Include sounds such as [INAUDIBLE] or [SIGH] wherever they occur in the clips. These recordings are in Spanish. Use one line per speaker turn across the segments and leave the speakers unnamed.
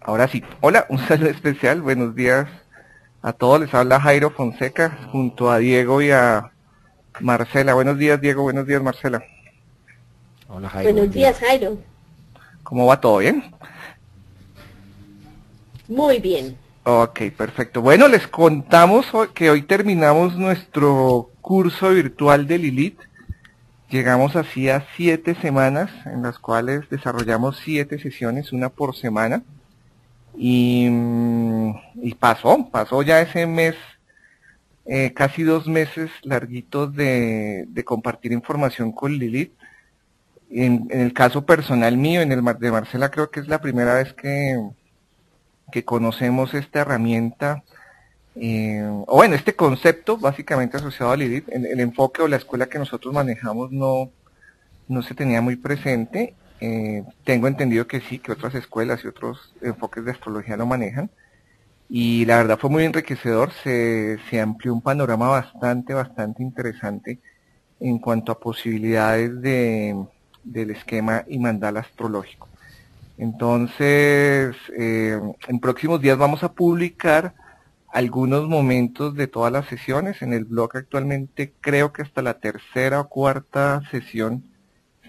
Ahora sí. Hola, un [LAUGHS] saludo especial. Buenos días a todos. Les habla Jairo Fonseca junto a Diego y a Marcela. Buenos días, Diego. Buenos días, Marcela.
Hola, Jairo. Buenos días, Jairo.
¿Cómo va todo? ¿Bien?
Muy bien.
Ok, perfecto. Bueno, les contamos que hoy terminamos nuestro curso virtual de Lilith. Llegamos así a siete semanas en las cuales desarrollamos siete sesiones, una por semana. Y, mm, y pasó, pasó ya ese mes, eh, casi dos meses larguitos de, compartir información con Lilith. En, el caso personal mío, en el de Marcela, creo que es la primera vez que, que conocemos esta herramienta, eh, o bueno, este concepto básicamente asociado a Lilith, el, el, enfoque o la escuela que nosotros manejamos no, no se tenía muy presente eh, tengo entendido que sí, que otras escuelas y otros enfoques de astrología lo manejan. Y la verdad fue muy enriquecedor, se, se amplió un panorama bastante, bastante interesante en cuanto a posibilidades de, del esquema y mandala astrológico. Entonces, eh, en próximos días vamos a publicar algunos momentos de todas las sesiones. En el blog actualmente creo que hasta la tercera o cuarta sesión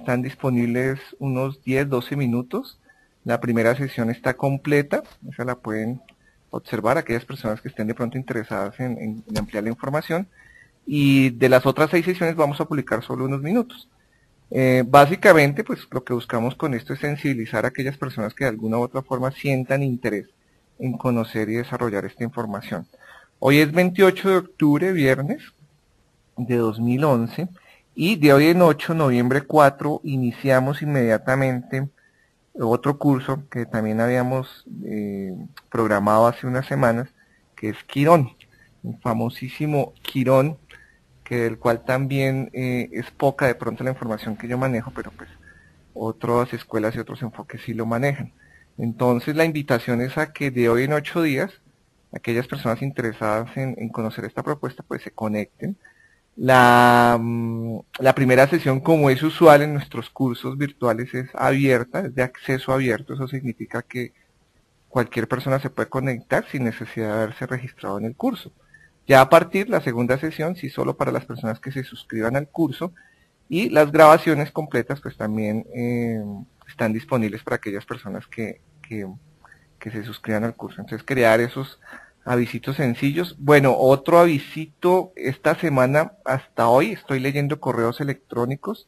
están disponibles unos 10, 12 minutos. La primera sesión está completa, esa la pueden observar aquellas personas que estén de pronto interesadas en, ampliar la información. Y de las otras seis sesiones vamos a publicar solo unos minutos. Eh, básicamente, pues lo que buscamos con esto es sensibilizar a aquellas personas que de alguna u otra forma sientan interés en conocer y desarrollar esta información. Hoy es 28 de octubre, viernes de 2011. Y de hoy en 8, noviembre 4, iniciamos inmediatamente otro curso que también habíamos eh, programado hace unas semanas, que es Quirón, un famosísimo Quirón, que del cual también eh, es poca de pronto la información que yo manejo, pero pues otras escuelas y otros enfoques sí lo manejan. Entonces la invitación es a que de hoy en ocho días, aquellas personas interesadas en, en conocer esta propuesta, pues se conecten la, mm, la, primera sesión, como es usual en nuestros cursos virtuales, es abierta, es de acceso abierto. Eso significa que cualquier persona se puede conectar sin necesidad de haberse registrado en el curso. Ya a partir la segunda sesión, sí solo para las personas que se suscriban al curso y las grabaciones completas pues también eh, están disponibles para aquellas personas que, que, que se suscriban al curso. Entonces crear esos avisitos sencillos. Bueno, otro avisito esta semana hasta hoy, estoy leyendo correos electrónicos.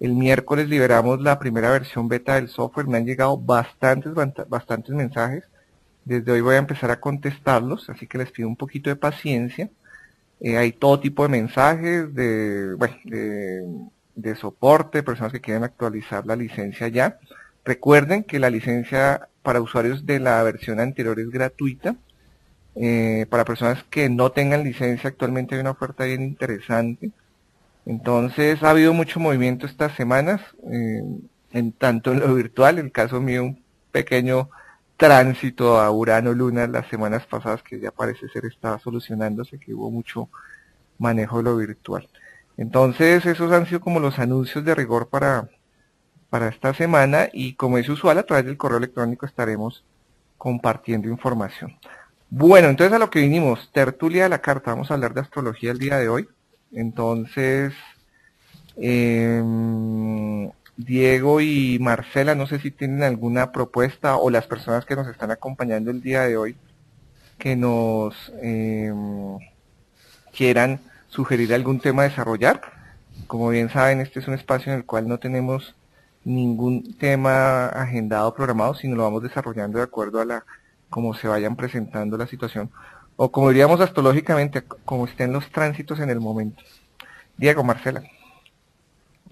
El miércoles liberamos la primera versión beta del software, me han llegado bastantes, bastantes mensajes. Desde hoy voy a empezar a contestarlos, así que les pido un poquito de paciencia. Eh, hay todo tipo de mensajes de, bueno, de, de soporte, personas que quieren actualizar la licencia ya. Recuerden que la licencia para usuarios de la versión anterior es gratuita eh, para personas que no tengan licencia, actualmente hay una oferta bien interesante. Entonces ha habido mucho movimiento estas semanas, eh, en tanto en lo virtual, en el caso mío un pequeño tránsito a Urano-Luna las semanas pasadas que ya parece ser estaba solucionándose, que hubo mucho manejo de lo virtual. Entonces esos han sido como los anuncios de rigor para, para esta semana y como es usual a través del correo electrónico estaremos compartiendo información. Bueno, entonces a lo que vinimos, tertulia de la carta, vamos a hablar de astrología el día de hoy. Entonces, eh, Diego y Marcela, no sé si tienen alguna propuesta o las personas que nos están acompañando el día de hoy que nos eh, quieran sugerir algún tema desarrollar. Como bien saben, este es un espacio en el cual no tenemos ningún tema agendado, programado, sino lo vamos desarrollando de acuerdo a la como se vayan presentando la situación, o como diríamos astrológicamente, como estén los tránsitos en el momento. Diego, Marcela.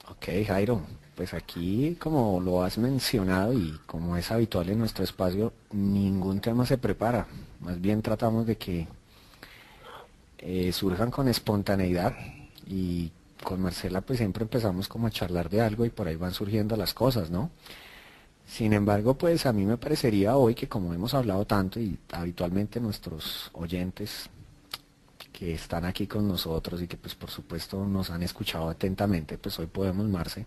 Ok, Jairo, pues aquí, como lo has mencionado y como es habitual en nuestro espacio, ningún tema se prepara. Más bien tratamos de que eh, surjan con espontaneidad y con Marcela pues siempre empezamos como a charlar de algo y por ahí van surgiendo las cosas, ¿no? Sin embargo, pues a mí me parecería hoy que como hemos hablado tanto y habitualmente nuestros oyentes que están aquí con nosotros y que pues por supuesto nos han escuchado atentamente, pues hoy podemos, Marce,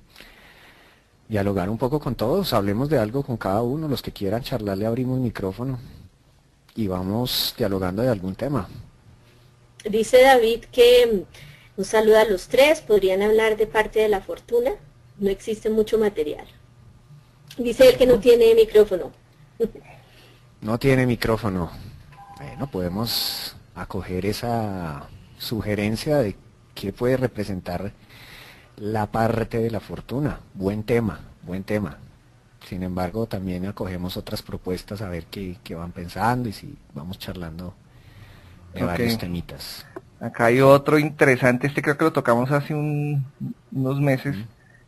dialogar un poco con todos, hablemos de algo con cada uno, los que quieran charlar le abrimos micrófono y vamos dialogando de algún tema.
Dice David que mm, un saludo a los tres, podrían hablar de parte de la fortuna, no existe mucho material. Dice él que no tiene micrófono.
No tiene micrófono. Bueno, podemos acoger esa sugerencia de qué puede representar la parte de la fortuna. Buen tema, buen tema. Sin embargo, también acogemos otras propuestas a ver qué, van pensando y si vamos charlando de varios temitas.
Acá hay otro interesante, este creo que lo tocamos hace unos meses,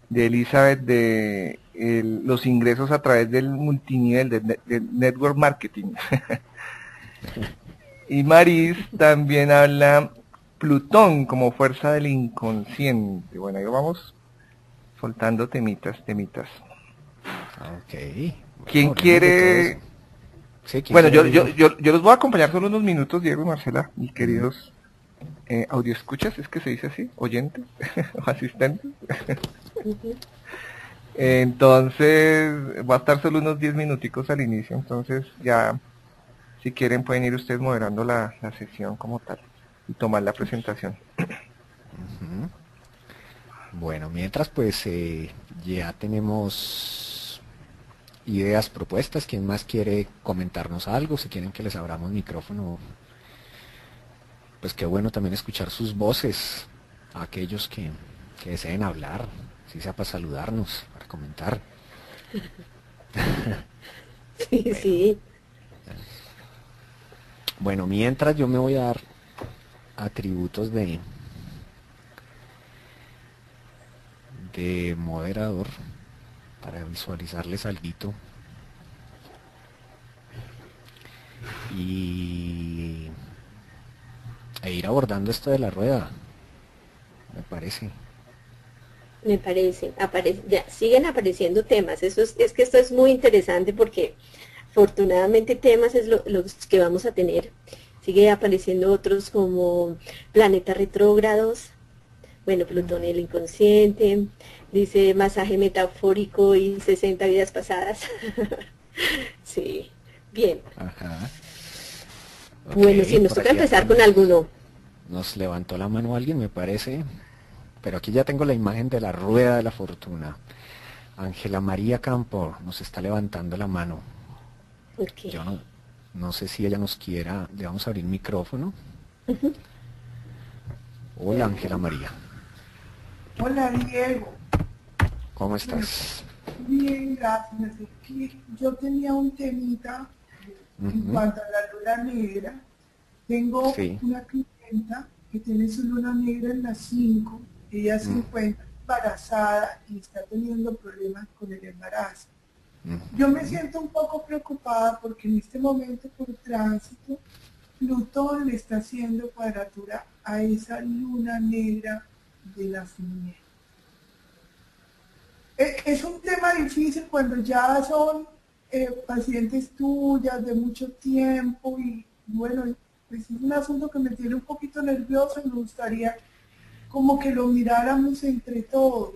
de Elizabeth, de los ingresos a través del multinivel, del, network marketing. [LAUGHS] y Maris también habla Plutón como fuerza del inconsciente. Bueno, ahí vamos soltando temitas, temitas.
Ok.
¿Quién quiere...? bueno, yo, yo, yo, yo, los voy a acompañar solo unos minutos, Diego y Marcela, mis queridos eh, audio escuchas, es que se dice así, oyentes [LAUGHS] o asistentes. Entonces, va a estar solo unos 10 minuticos al inicio, entonces ya, si quieren pueden ir ustedes moderando la, sesión como tal y tomar la presentación.
Bueno, mientras pues eh, ya tenemos ideas, propuestas, ¿quién más quiere comentarnos algo? Si quieren que les abramos micrófono pues qué bueno también escuchar sus voces, aquellos que, deseen hablar, si sea para saludarnos, comentar. [LAUGHS]
sí, sí.
Bueno, mientras yo me voy a dar atributos de de moderador para visualizarles algo y e ir abordando esto de la rueda, me parece.
Me parece, ya, siguen apareciendo temas, eso es, que esto es muy interesante porque afortunadamente temas es lo, los que vamos a tener. Sigue apareciendo otros como planetas retrógrados, bueno, Plutón el inconsciente, dice masaje metafórico y 60 vidas pasadas. [LAUGHS] sí, bien. Ajá. bueno, si nos toca empezar con alguno.
Nos levantó la mano alguien, me parece. Pero aquí ya tengo la imagen de la rueda de la fortuna. Ángela María Campo nos está levantando la mano. Yo no, sé si ella nos quiera. Le vamos a abrir micrófono. Hola Ángela María.
Hola Diego.
¿Cómo estás?
Bien, gracias. Yo tenía un temita en cuanto a la luna negra. Tengo una que tiene su luna negra en las 5, ella se mm. encuentra embarazada y está teniendo problemas con el embarazo. Yo me siento un poco preocupada porque en este momento por tránsito, Plutón le está haciendo cuadratura a esa luna negra de nacimiento. E, es un tema difícil cuando ya son eh, pacientes tuyas de mucho tiempo y bueno, pues es un asunto que me tiene un poquito nervioso y me gustaría como que lo miráramos entre todos.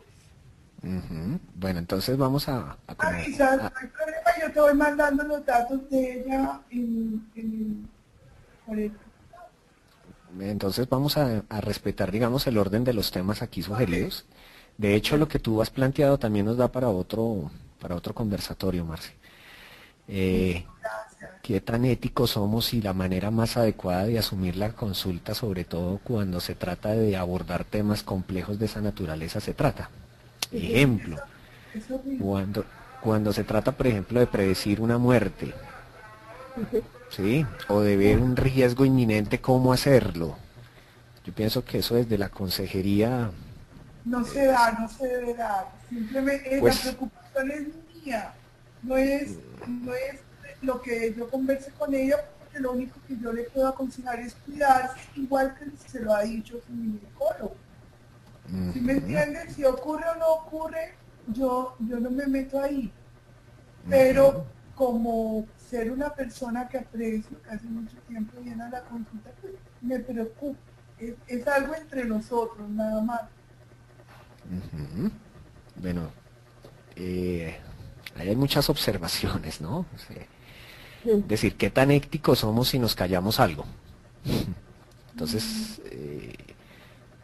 Bueno, entonces vamos a...
a, no hay problema, yo te voy mandando los datos de ella en, en,
Entonces vamos a, respetar, digamos, el orden de los temas aquí sugeridos. De hecho, lo que tú has planteado también nos da para otro, para otro conversatorio, Marce. Eh, qué tan éticos somos y la manera más adecuada de asumir la consulta, sobre todo cuando se trata de abordar temas complejos de esa naturaleza, se trata. Ejemplo, cuando, cuando se trata, por ejemplo, de predecir una muerte, ¿sí? O de ver un riesgo inminente, ¿cómo hacerlo? Yo pienso que eso desde la consejería...
No se da, no se debe dar. Simplemente pues la preocupación es mía, no es, no es lo que yo converse con ella, porque lo único que yo le puedo aconsejar es cuidarse, igual que se lo ha dicho su ginecólogo. Si me entienden, si ocurre o no ocurre, yo, yo no me meto ahí. Pero como ser una persona que aprecio, que hace mucho tiempo viene a la consulta, pues me preocupa. Es, algo entre nosotros, nada más.
Bueno, eh, hay muchas observaciones, ¿no? Es decir, ¿qué tan éticos somos si nos callamos algo? Entonces, eh,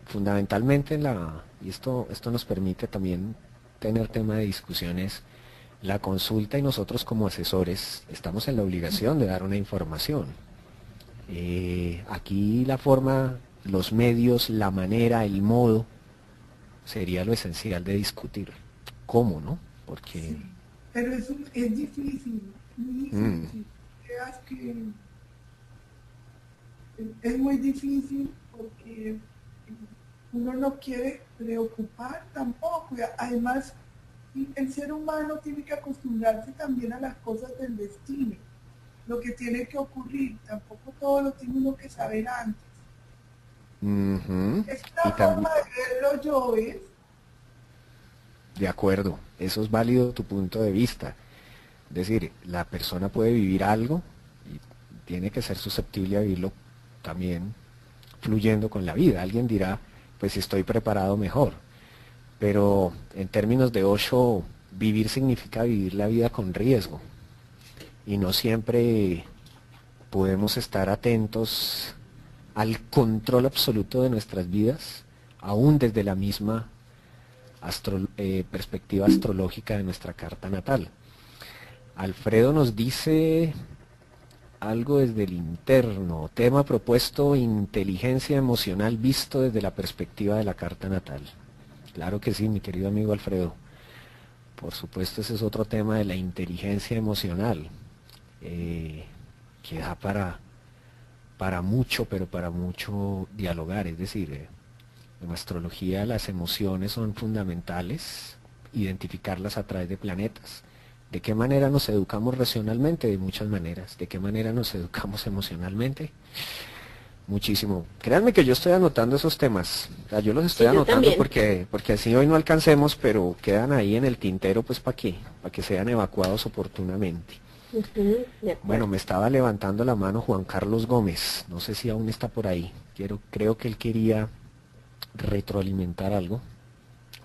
fundamentalmente, la, y esto, esto nos permite también tener tema de discusiones, la consulta y nosotros como asesores estamos en la obligación de dar una información. Eh, aquí la forma, los medios, la manera, el modo, sería lo esencial de discutir. ¿Cómo, no? Porque...
pero es, es difícil, mm. es muy difícil porque uno no quiere preocupar tampoco. Además, el ser humano tiene que acostumbrarse también a las cosas del destino, lo que tiene que ocurrir. Tampoco todo lo tiene uno que saber antes. Esta forma de verlo yo es...
De acuerdo, eso es válido tu punto de vista. Es decir, la persona puede vivir algo y tiene que ser susceptible a vivirlo también fluyendo con la vida. Alguien dirá, pues si estoy preparado mejor. Pero en términos de Osho, vivir significa vivir la vida con riesgo. Y no siempre podemos estar atentos al control absoluto de nuestras vidas, aún desde la misma eh, perspectiva astrológica de nuestra carta natal. Alfredo nos dice algo desde el interno. Tema propuesto, inteligencia emocional visto desde la perspectiva de la carta natal. Claro que sí, mi querido amigo Alfredo. Por supuesto, ese es otro tema de la inteligencia emocional, eh, que da para, para mucho, pero para mucho dialogar. Es decir, eh, en astrología las emociones son fundamentales, identificarlas a través de planetas ¿De qué manera nos educamos racionalmente? De muchas maneras. ¿De qué manera nos educamos emocionalmente? Muchísimo. Créanme que yo estoy anotando esos temas. yo los estoy anotando porque, porque así hoy no alcancemos, pero quedan ahí en el tintero, pues para qué, para que sean evacuados oportunamente. bueno, me estaba levantando la mano Juan Carlos Gómez. No sé si aún está por ahí. Quiero, creo que él quería retroalimentar algo.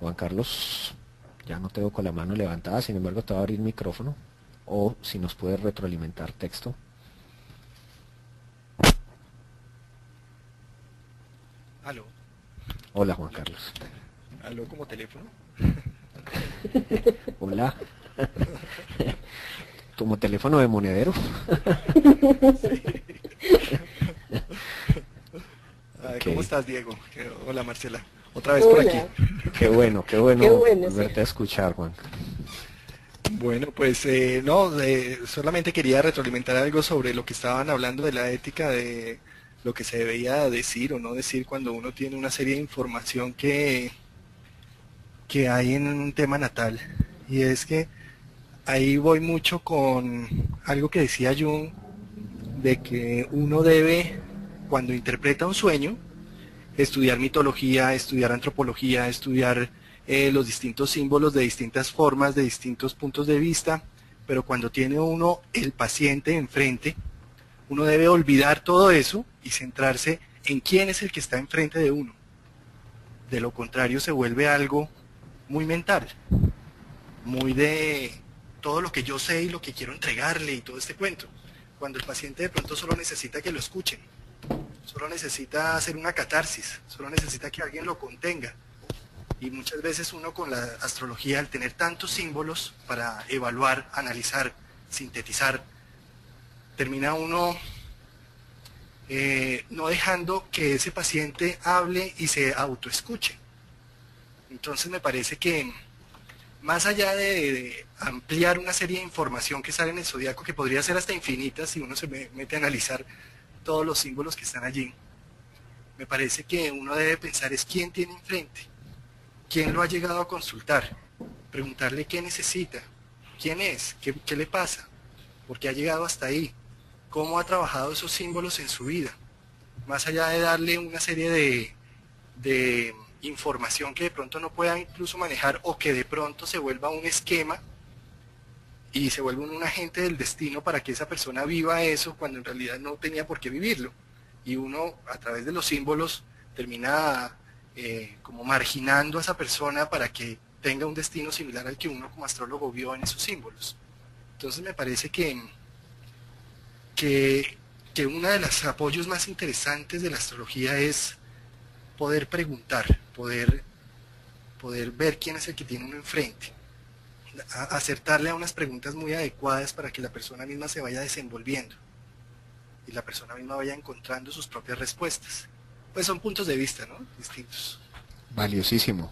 Juan Carlos. Ya no tengo con la mano levantada, sin embargo te voy a abrir micrófono. O si nos puedes retroalimentar texto.
Aló.
Hola Juan Carlos.
Aló como teléfono. [LAUGHS]
Hola. [LAUGHS] como teléfono de monedero. [LAUGHS]
¿Cómo estás, Diego? Hola, Marcela. Otra vez por aquí.
Qué bueno, qué bueno, verte a escuchar, Juan.
Bueno, pues eh, no, solamente quería retroalimentar algo sobre lo que estaban hablando de la ética de lo que se debería decir o no decir cuando uno tiene una serie de información que, que hay en un tema natal. Y es que ahí voy mucho con algo que decía Jung, de que uno debe, cuando interpreta un sueño, estudiar mitología, estudiar antropología, estudiar eh, los distintos símbolos de distintas formas, de distintos puntos de vista, pero cuando tiene uno el paciente enfrente, uno debe olvidar todo eso y centrarse en quién es el que está enfrente de uno. De lo contrario se vuelve algo muy mental, muy de todo lo que yo sé y lo que quiero entregarle y todo este cuento, cuando el paciente de pronto solo necesita que lo escuchen solo necesita hacer una catarsis, solo necesita que alguien lo contenga. Y muchas veces uno con la astrología, al tener tantos símbolos para evaluar, analizar, sintetizar, termina uno eh, no dejando que ese paciente hable y se autoescuche. Entonces me parece que más allá de, de, ampliar una serie de información que sale en el zodiaco, que podría ser hasta infinita si uno se mete a analizar todos los símbolos que están allí. Me parece que uno debe pensar es quién tiene enfrente, quién lo ha llegado a consultar, preguntarle qué necesita, quién es, qué, le pasa, por qué ha llegado hasta ahí, cómo ha trabajado esos símbolos en su vida, más allá de darle una serie de, de información que de pronto no pueda incluso manejar o que de pronto se vuelva un esquema y se vuelve un agente del destino para que esa persona viva eso cuando en realidad no tenía por qué vivirlo. Y uno a través de los símbolos termina eh, como marginando a esa persona para que tenga un destino similar al que uno como astrólogo vio en esos símbolos. Entonces me parece que, que, que uno de los apoyos más interesantes de la astrología es poder preguntar, poder, poder ver quién es el que tiene uno enfrente, acertarle a unas preguntas muy adecuadas para que la persona misma se vaya desenvolviendo y la persona misma vaya encontrando sus propias respuestas. Pues son puntos de vista, ¿no? Distintos.
Valiosísimo.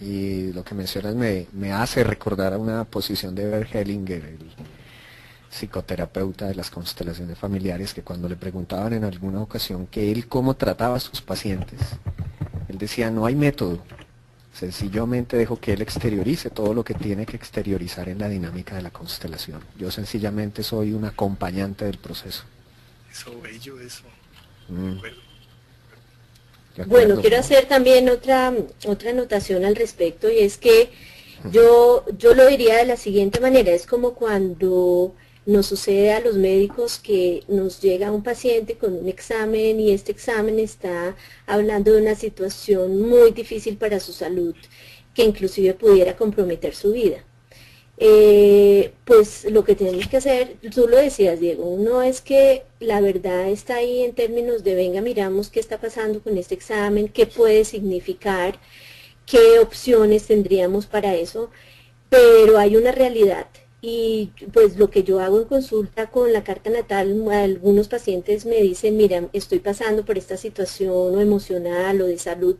Y lo que mencionas me, me hace recordar a una posición de Bert Hellinger, el psicoterapeuta de las constelaciones familiares, que cuando le preguntaban en alguna ocasión que él cómo trataba a sus pacientes, él decía, no hay método, sencillamente dejo que él exteriorice todo lo que tiene que exteriorizar en la dinámica de la constelación. Yo sencillamente soy un acompañante del proceso.
Eso, bello, eso.
Mm. Bueno, quiero hacer también otra, otra anotación al respecto y es que yo, yo lo diría de la siguiente manera, es como cuando nos sucede a los médicos que nos llega un paciente con un examen y este examen está hablando de una situación muy difícil para su salud, que inclusive pudiera comprometer su vida. Eh, pues lo que tenemos que hacer, tú lo decías Diego, uno es que la verdad está ahí en términos de venga, miramos qué está pasando con este examen, qué puede significar, qué opciones tendríamos para eso, pero hay una realidad y pues lo que yo hago en consulta con la carta natal, algunos pacientes me dicen, mira, estoy pasando por esta situación o emocional o de salud,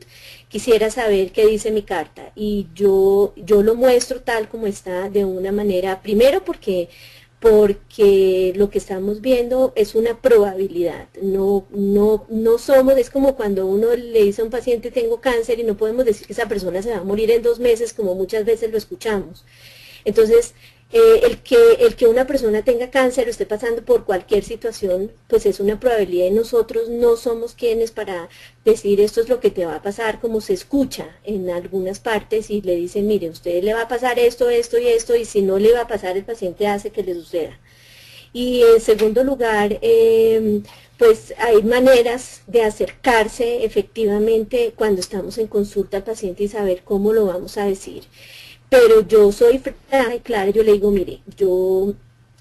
quisiera saber qué dice mi carta. Y yo, yo lo muestro tal como está de una manera, primero porque porque lo que estamos viendo es una probabilidad, no, no, no somos, es como cuando uno le dice a un paciente tengo cáncer y no podemos decir que esa persona se va a morir en dos meses como muchas veces lo escuchamos. Entonces, eh, el, que, el que una persona tenga cáncer o esté pasando por cualquier situación, pues es una probabilidad y nosotros no somos quienes para decir esto es lo que te va a pasar, como se escucha en algunas partes y le dicen, mire, usted le va a pasar esto, esto y esto, y si no le va a pasar, el paciente hace que le suceda. Y en segundo lugar, em, pues hay maneras de acercarse efectivamente cuando estamos en consulta al paciente y saber cómo lo vamos a decir pero yo soy clara, yo le digo, mire, yo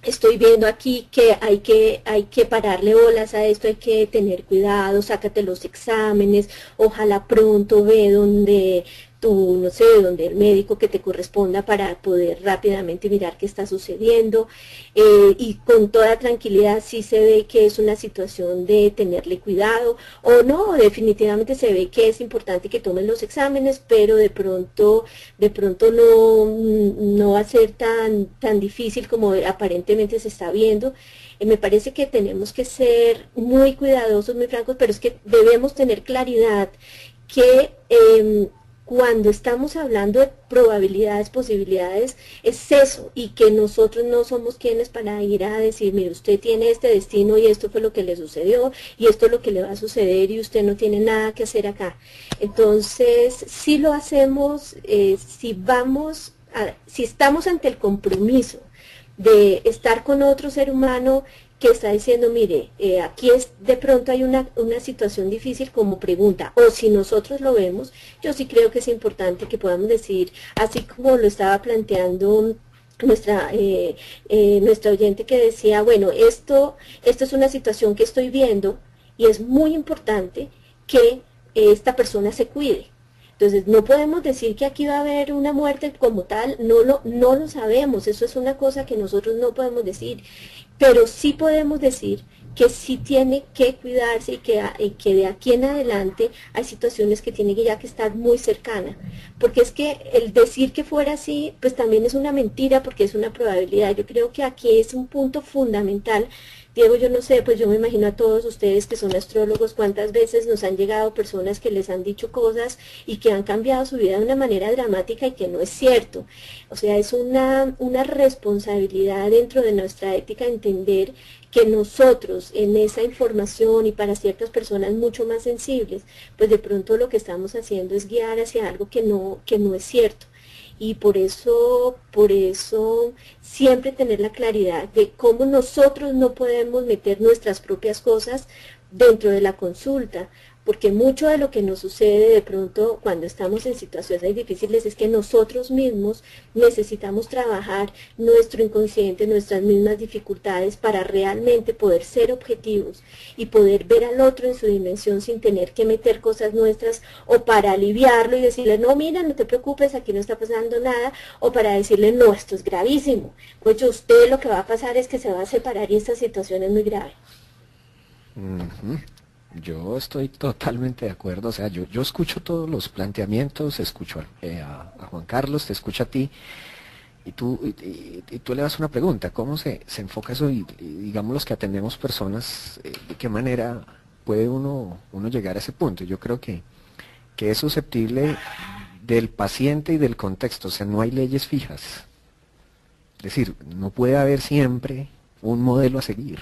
estoy viendo aquí que hay que hay que pararle bolas a esto, hay que tener cuidado, sácate los exámenes, ojalá pronto ve donde tú, no sé, donde el médico que te corresponda para poder rápidamente mirar qué está sucediendo. Eh, y con toda tranquilidad sí se ve que es una situación de tenerle cuidado o no, definitivamente se ve que es importante que tomen los exámenes, pero de pronto, de pronto no, no va a ser tan, tan difícil como aparentemente se está viendo. Eh, me parece que tenemos que ser muy cuidadosos, muy francos, pero es que debemos tener claridad que em, cuando estamos hablando de probabilidades, posibilidades, es eso, y que nosotros no somos quienes para ir a decir, mire, usted tiene este destino y esto fue lo que le sucedió, y esto es lo que le va a suceder y usted no tiene nada que hacer acá. Entonces, si lo hacemos, eh, si vamos, a, si estamos ante el compromiso de estar con otro ser humano que está diciendo, mire, eh, aquí es de pronto hay una, una situación difícil como pregunta, o si nosotros lo vemos, yo sí creo que es importante que podamos decir, así como lo estaba planteando nuestra eh, eh, oyente que decía, bueno, esto, esto es una situación que estoy viendo y es muy importante que esta persona se cuide. Entonces, no podemos decir que aquí va a haber una muerte como tal, no lo, no lo sabemos, eso es una cosa que nosotros no podemos decir pero sí podemos decir que sí tiene que cuidarse y que, que de aquí en adelante hay situaciones que tiene que ya que estar muy cercana. Porque es que el decir que fuera así, pues también es una mentira porque es una probabilidad. Yo creo que aquí es un punto fundamental Diego, yo no sé, pues yo me imagino a todos ustedes que son astrólogos, cuántas veces nos han llegado personas que les han dicho cosas y que han cambiado su vida de una manera dramática y que no es cierto. O sea, es una, una responsabilidad dentro de nuestra ética entender que nosotros en esa información y para ciertas personas mucho más sensibles, pues de pronto lo que estamos haciendo es guiar hacia algo que no, que no es cierto y por eso, por eso siempre tener la claridad de cómo nosotros no podemos meter nuestras propias cosas dentro de la consulta, porque mucho de lo que nos sucede de pronto cuando estamos en situaciones difíciles es que nosotros mismos necesitamos trabajar nuestro inconsciente, nuestras mismas dificultades para realmente poder ser objetivos y poder ver al otro en su dimensión sin tener que meter cosas nuestras o para aliviarlo y decirle, no, mira, no te preocupes, aquí no está pasando nada, o para decirle, no, esto es gravísimo. Pues usted lo que va a pasar es que se va a separar y esta situación es muy grave.
Yo estoy totalmente de acuerdo, o sea, yo, escucho todos los planteamientos, escucho a, eh, Juan Carlos, te escucho a ti, y tú, y, tú le das una pregunta, ¿cómo se, se enfoca eso? Y, digamos los que atendemos personas, eh, ¿de qué manera puede uno, uno llegar a ese punto? Yo creo que, que es susceptible del paciente y del contexto, o sea, no hay leyes fijas. Es decir, no puede haber siempre un modelo a seguir,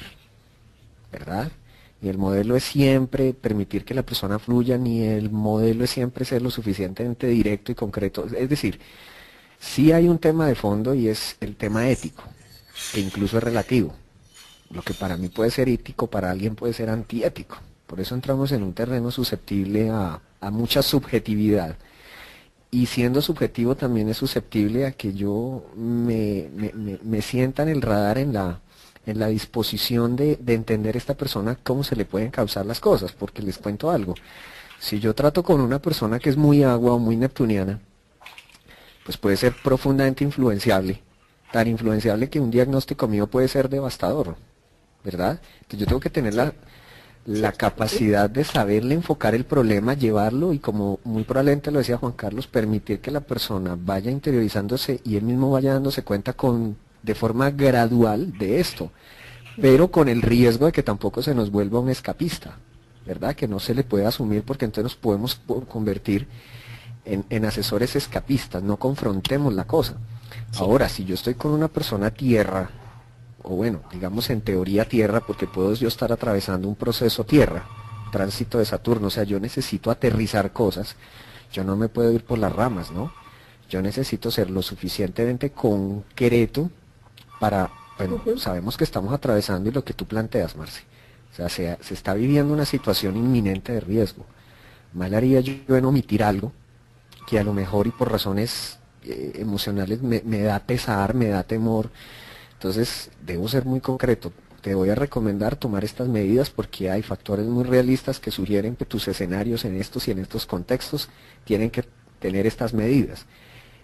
¿verdad? Y el modelo es siempre permitir que la persona fluya, ni el modelo es siempre ser lo suficientemente directo y concreto. Es decir, sí hay un tema de fondo y es el tema ético, que incluso es relativo. Lo que para mí puede ser ético, para alguien puede ser antiético. Por eso entramos en un terreno susceptible a, mucha subjetividad. Y siendo subjetivo también es susceptible a que yo me, me sienta en el radar en la, en la disposición de, de entender a esta persona cómo se le pueden causar las cosas, porque les cuento algo. Si yo trato con una persona que es muy agua o muy neptuniana, pues puede ser profundamente influenciable, tan influenciable que un diagnóstico mío puede ser devastador, ¿verdad? Entonces yo tengo que tener la, la capacidad de saberle enfocar el problema, llevarlo y como muy probablemente lo decía Juan Carlos, permitir que la persona vaya interiorizándose y él mismo vaya dándose cuenta con de forma gradual de esto, pero con el riesgo de que tampoco se nos vuelva un escapista, ¿verdad? Que no se le puede asumir porque entonces nos podemos convertir en, asesores escapistas, no confrontemos la cosa. Ahora, si yo estoy con una persona tierra, o bueno, digamos en teoría tierra, porque puedo yo estar atravesando un proceso tierra, tránsito de Saturno, o sea, yo necesito aterrizar cosas, yo no me puedo ir por las ramas, ¿no? Yo necesito ser lo suficientemente concreto para, bueno, sabemos que estamos atravesando y lo que tú planteas, Marci. O sea, se, se, está viviendo una situación inminente de riesgo. Mal haría yo en omitir algo que a lo mejor y por razones eh, emocionales me, me da pesar, me da temor. Entonces, debo ser muy concreto. Te voy a recomendar tomar estas medidas porque hay factores muy realistas que sugieren que tus escenarios en estos y en estos contextos tienen que tener estas medidas.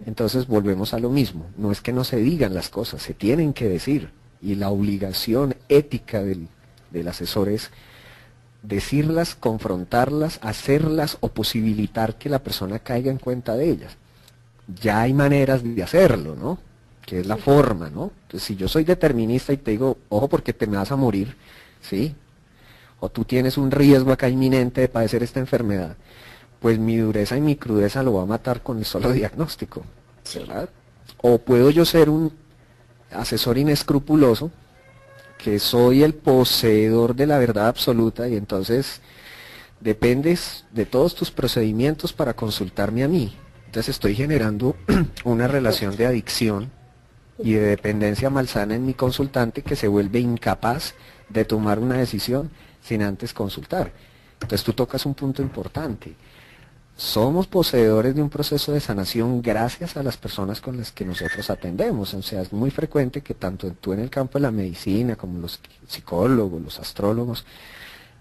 Entonces volvemos a lo mismo, no es que no se digan las cosas, se tienen que decir. Y la obligación ética del, asesor es decirlas, confrontarlas, hacerlas o posibilitar que la persona caiga en cuenta de ellas. Ya hay maneras de hacerlo, ¿no? Que es la forma, ¿no? Entonces, si yo soy determinista y te digo, ojo porque te me vas a morir, ¿sí? O tú tienes un riesgo acá inminente de padecer esta enfermedad, pues mi dureza y mi crudeza lo va a matar con el solo [LAUGHS] diagnóstico, ¿verdad? O puedo yo ser un asesor inescrupuloso, que soy el poseedor de la verdad absoluta y entonces dependes de todos tus procedimientos para consultarme a mí. Entonces estoy generando [CLEARS THROAT] una relación de adicción y de dependencia malsana en mi consultante que se vuelve incapaz de tomar una decisión sin antes consultar. Entonces tú tocas un punto importante somos poseedores de un proceso de sanación gracias a las personas con las que nosotros atendemos. O sea, es muy frecuente que tanto tú en el campo de la medicina como los psicólogos, los astrólogos,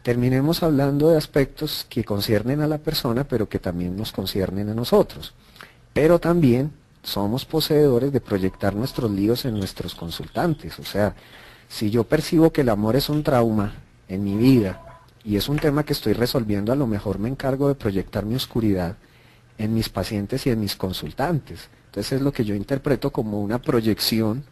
terminemos hablando de aspectos que conciernen a la persona, pero que también nos conciernen a nosotros. Pero también somos poseedores de proyectar nuestros líos en nuestros consultantes. O sea, si yo percibo que el amor es un trauma en mi vida, y es un tema que estoy resolviendo, a lo mejor me encargo de proyectar mi oscuridad en mis pacientes y en mis consultantes. Entonces es lo que yo interpreto como una proyección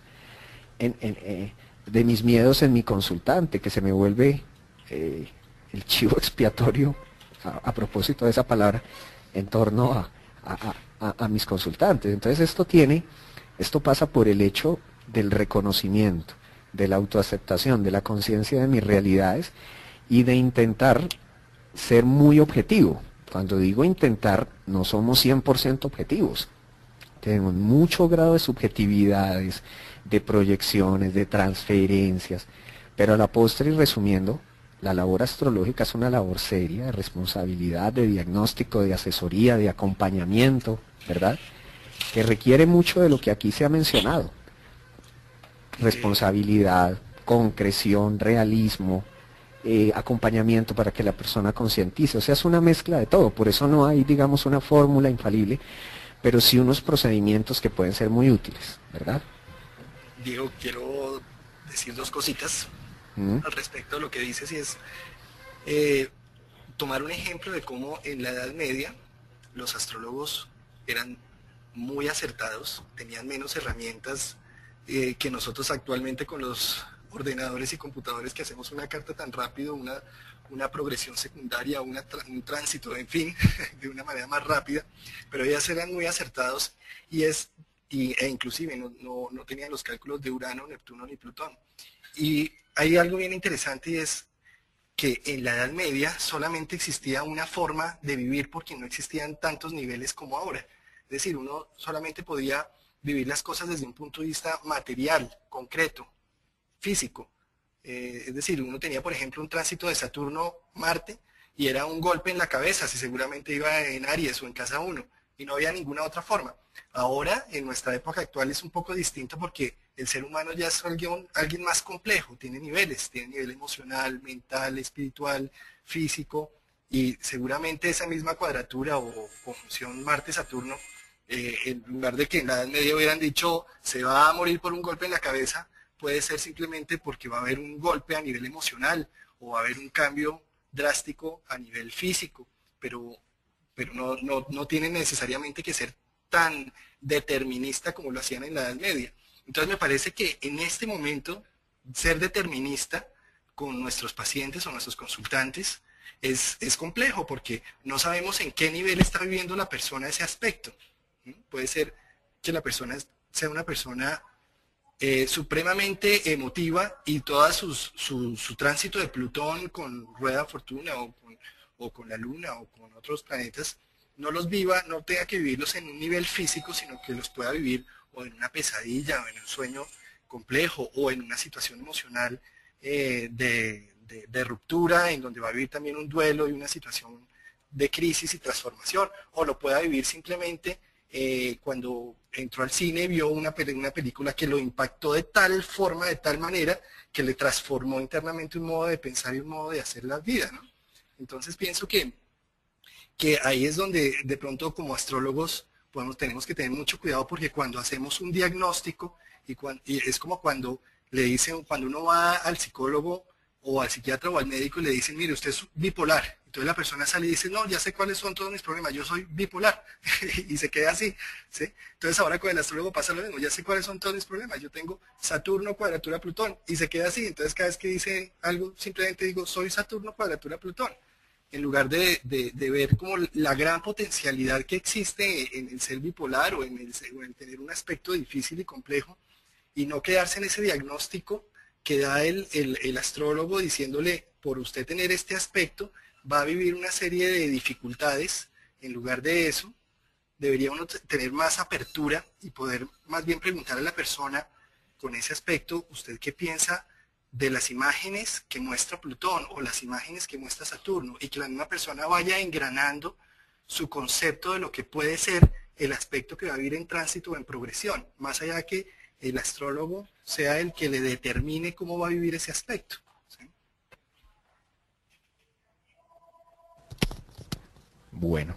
eh, de mis miedos en mi consultante, que se me vuelve eh, el chivo [LAUGHS] expiatorio, a, propósito de esa palabra, en torno a, a mis consultantes. Entonces esto tiene, esto pasa por el hecho del reconocimiento, de la autoaceptación, de la conciencia de mis realidades y de intentar ser muy objetivo. Cuando digo intentar, no somos 100% objetivos. Tenemos mucho grado de subjetividades, de proyecciones, de transferencias, pero a la postre y resumiendo, la labor astrológica es una labor seria, de responsabilidad, de diagnóstico, de asesoría, de acompañamiento, ¿verdad? Que requiere mucho de lo que aquí se ha mencionado. Responsabilidad, concreción, realismo, eh, acompañamiento para que la persona concientice. O sea, es una mezcla de todo. Por eso no hay, digamos, una fórmula infalible, pero sí unos procedimientos que pueden ser muy útiles, ¿verdad?
Diego, quiero decir dos cositas al respecto de lo que dices y es eh, tomar un ejemplo de cómo en la Edad Media los astrólogos eran muy acertados, tenían menos herramientas eh, que nosotros actualmente con los ordenadores y computadores que hacemos una carta tan rápido, una, una progresión secundaria, un tránsito, en fin, [LAUGHS] de una manera más rápida, pero ellas eran muy acertados y es, e inclusive no, no, no tenían los cálculos de Urano, Neptuno ni Plutón. Y hay algo bien interesante y es que en la Edad Media solamente existía una forma de vivir porque no existían tantos niveles como ahora. Es decir, uno solamente podía vivir las cosas desde un punto de vista material, concreto, físico. Eh, es decir, uno tenía, por ejemplo, un tránsito de Saturno-Marte y era un golpe en la cabeza, si seguramente iba en Aries o en casa 1, y no había ninguna otra forma. Ahora, en nuestra época actual, es un poco distinto porque el ser humano ya es alguien, más complejo, tiene niveles, tiene nivel emocional, mental, espiritual, físico, y seguramente esa misma cuadratura o conjunción Marte-Saturno, eh, en lugar de que en la Edad Media hubieran dicho se va a morir por un golpe en la cabeza, puede ser simplemente porque va a haber un golpe a nivel emocional o va a haber un cambio drástico a nivel físico, pero, pero no, no, no tiene necesariamente que ser tan determinista como lo hacían en la Edad Media. Entonces me parece que en este momento ser determinista con nuestros pacientes o nuestros consultantes es, complejo porque no sabemos en qué nivel está viviendo la persona ese aspecto. Puede ser que la persona sea una persona eh, supremamente emotiva y todo su, su, tránsito de Plutón con Rueda Fortuna o con, o con la Luna o con otros planetas no los viva, no tenga que vivirlos en un nivel físico, sino que los pueda vivir o en una pesadilla o en un sueño complejo o en una situación emocional eh, de, ruptura en donde va a vivir también un duelo y una situación de crisis y transformación o lo pueda vivir simplemente eh, cuando entró al cine vio una, una película que lo impactó de tal forma, de tal manera que le transformó internamente un modo de pensar y un modo de hacer la vida. Entonces pienso que, que ahí es donde de pronto como astrólogos tenemos que tener mucho cuidado porque cuando hacemos un diagnóstico, y, es como cuando le dicen, cuando uno va al psicólogo o al psiquiatra o al médico y le dicen, mire, usted es bipolar. Entonces la persona sale y dice, no, ya sé cuáles son todos mis problemas, yo soy bipolar. [LAUGHS] y se queda así. ¿sí? Entonces ahora con el astrólogo pasa lo mismo, ya sé cuáles son todos mis problemas, yo tengo Saturno, cuadratura, Plutón. Y se queda así. Entonces cada vez que dice algo, simplemente digo, soy Saturno, cuadratura, Plutón en lugar de, ver como la gran potencialidad que existe en el ser bipolar o en, el, tener un aspecto difícil y complejo, y no quedarse en ese diagnóstico que da el, el, astrólogo diciéndole, por usted tener este aspecto, va a vivir una serie de dificultades, en lugar de eso, debería uno tener más apertura y poder más bien preguntar a la persona con ese aspecto, ¿usted qué piensa de las imágenes que muestra Plutón o las imágenes que muestra Saturno y que la misma persona vaya engranando su concepto de lo que puede ser el aspecto que va a vivir en tránsito o en progresión, más allá que el astrólogo sea el que le determine cómo va a vivir ese aspecto.
Bueno,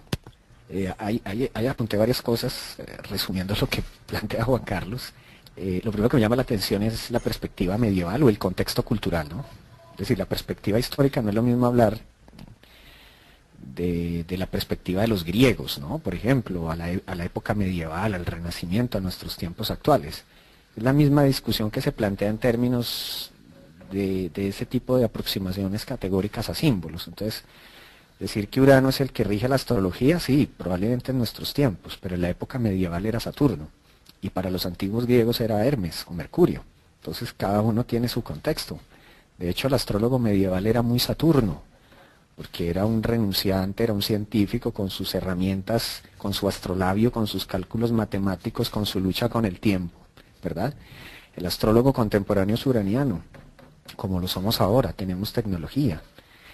eh, ahí, apunté varias cosas, eh, resumiendo lo que [LAUGHS] plantea Juan Carlos. Eh, lo primero que me llama la atención es la perspectiva medieval o el contexto cultural, ¿no? Es decir, la perspectiva histórica no es lo mismo hablar de, la perspectiva de los griegos, ¿no? Por ejemplo, a la, a la, época medieval, al Renacimiento, a nuestros tiempos actuales. Es la misma discusión que se plantea en términos de, de ese tipo de aproximaciones categóricas a símbolos. Entonces, decir que Urano es el que rige la astrología, sí, probablemente en nuestros tiempos, pero en la época medieval era Saturno y para los antiguos griegos era Hermes o Mercurio. Entonces cada uno tiene su contexto. De hecho, el astrólogo medieval era muy Saturno, porque era un renunciante, era un científico con sus herramientas, con su astrolabio, con sus cálculos matemáticos, con su lucha con el tiempo, ¿verdad? El astrólogo contemporáneo es uraniano, como lo somos ahora, tenemos tecnología.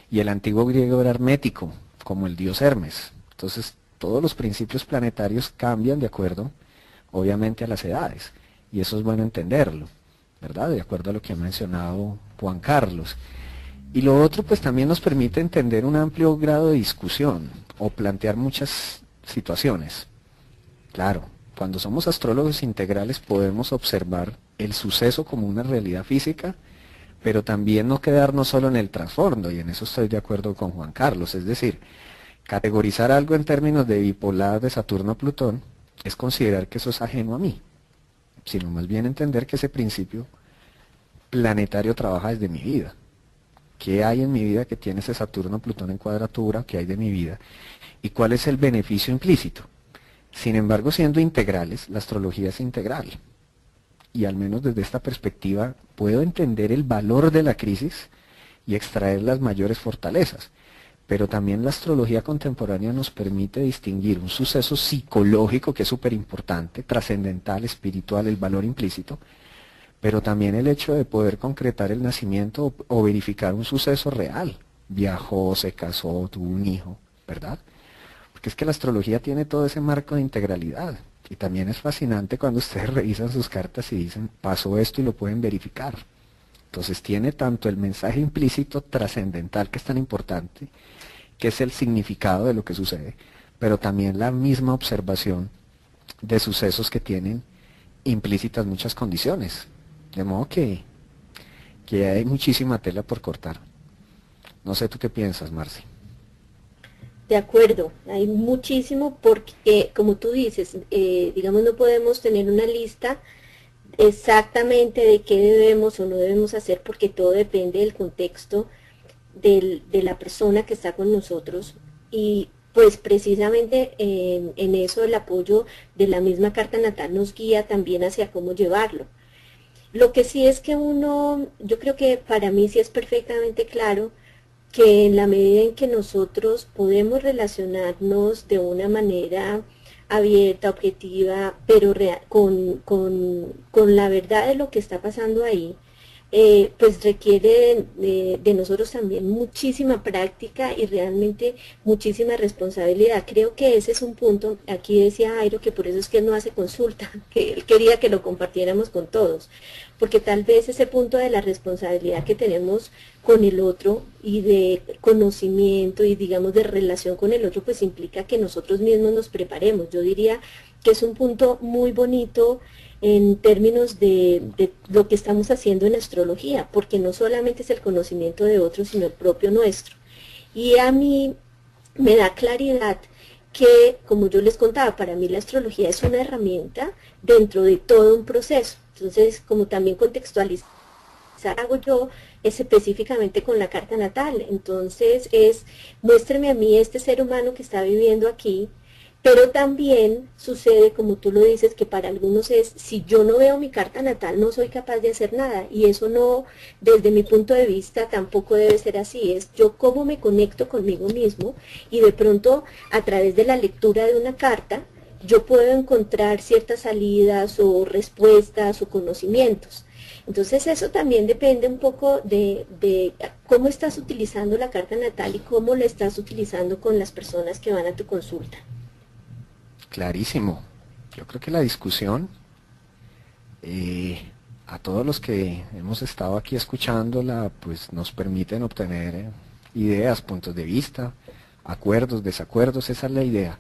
Y el antiguo griego era hermético, como el dios Hermes. Entonces, todos los principios planetarios cambian de acuerdo, obviamente, a las edades. Y eso es bueno entenderlo, ¿verdad? De acuerdo a lo que ha mencionado Juan Carlos. Y lo otro, pues también nos permite entender un amplio grado de discusión o plantear muchas situaciones. Claro, cuando somos astrólogos integrales podemos observar el suceso como una realidad física, pero también no quedarnos solo en el trasfondo, y en eso estoy de acuerdo con Juan Carlos, es decir, categorizar algo en términos de bipolar de Saturno-Plutón es considerar que eso es ajeno a mí, sino más bien entender que ese principio planetario trabaja desde mi vida. ¿Qué hay en mi vida que tiene ese Saturno-Plutón en cuadratura? ¿Qué hay de mi vida? ¿Y cuál es el beneficio implícito? Sin embargo, siendo integrales, la astrología es integral. Y al menos desde esta perspectiva puedo entender el valor de la crisis y extraer las mayores fortalezas. Pero también la astrología contemporánea nos permite distinguir un suceso psicológico que es súper importante, trascendental, espiritual, el valor implícito, pero también el hecho de poder concretar el nacimiento o, verificar un suceso real. Viajó, se casó, tuvo un hijo, ¿verdad? Porque es que la astrología tiene todo ese marco de integralidad. Y también es fascinante cuando ustedes [LAUGHS] revisan sus cartas y dicen, pasó esto y lo pueden verificar. Entonces tiene tanto el mensaje implícito trascendental que es tan importante, que es el significado de lo que sucede, pero también la misma observación de sucesos que tienen implícitas muchas condiciones. De modo que, que hay muchísima tela por cortar. No sé tú qué piensas, Marci.
De acuerdo, hay muchísimo porque, como tú dices, eh, digamos, no podemos tener una lista exactamente de qué debemos o no debemos hacer porque todo depende del contexto de la persona que está con nosotros y pues precisamente en, en, eso el apoyo de la misma carta natal nos guía también hacia cómo llevarlo. Lo que sí es que uno, yo creo que para mí sí es perfectamente claro que en la medida en que nosotros podemos relacionarnos de una manera abierta, objetiva, pero con, con, con la verdad de lo que está pasando ahí, eh, pues requiere de, nosotros también muchísima práctica y realmente muchísima responsabilidad. Creo que ese es un punto, aquí decía Airo que por eso es que él no hace consulta, [LAUGHS] que él quería que lo compartiéramos con todos, porque tal vez ese punto de la responsabilidad que tenemos con el otro y de conocimiento y digamos de relación con el otro, pues implica que nosotros mismos nos preparemos. Yo diría que es un punto muy bonito en términos de, lo que estamos haciendo en astrología, porque no solamente es el conocimiento de otros, sino el propio nuestro. Y a mí me da claridad que, como yo les contaba, para mí la astrología es una herramienta dentro de todo un proceso. Entonces, como también contextualizar, hago yo específicamente con la carta natal. Entonces, es, muéstreme a mí este ser humano que está viviendo aquí, pero también sucede, como tú lo dices, que para algunos es, si yo no veo mi carta natal, no soy capaz de hacer nada. Y eso no, desde mi punto de vista, tampoco debe ser así. Es yo cómo me conecto conmigo mismo y de pronto, a través de la lectura de una carta, yo puedo encontrar ciertas salidas o respuestas o conocimientos. Entonces eso también depende un poco de, de, cómo estás utilizando la carta natal y cómo la estás utilizando con las personas que van a tu consulta.
Clarísimo. Yo creo que la discusión, eh, a todos los que hemos estado aquí escuchándola, pues nos permiten obtener eh, ideas, puntos de vista, acuerdos, desacuerdos, esa es la idea.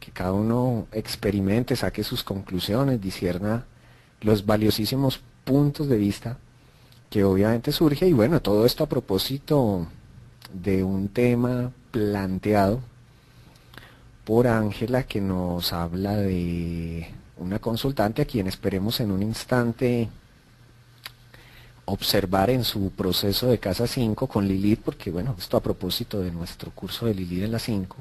Que cada uno experimente, saque sus conclusiones, disierna los valiosísimos puntos de vista que obviamente surge y bueno, todo esto a propósito de un tema planteado por Ángela que nos habla de una consultante a quien esperemos en un instante observar en su proceso de casa 5 con Lilith, porque bueno, esto a propósito de nuestro curso de Lilith en la 5,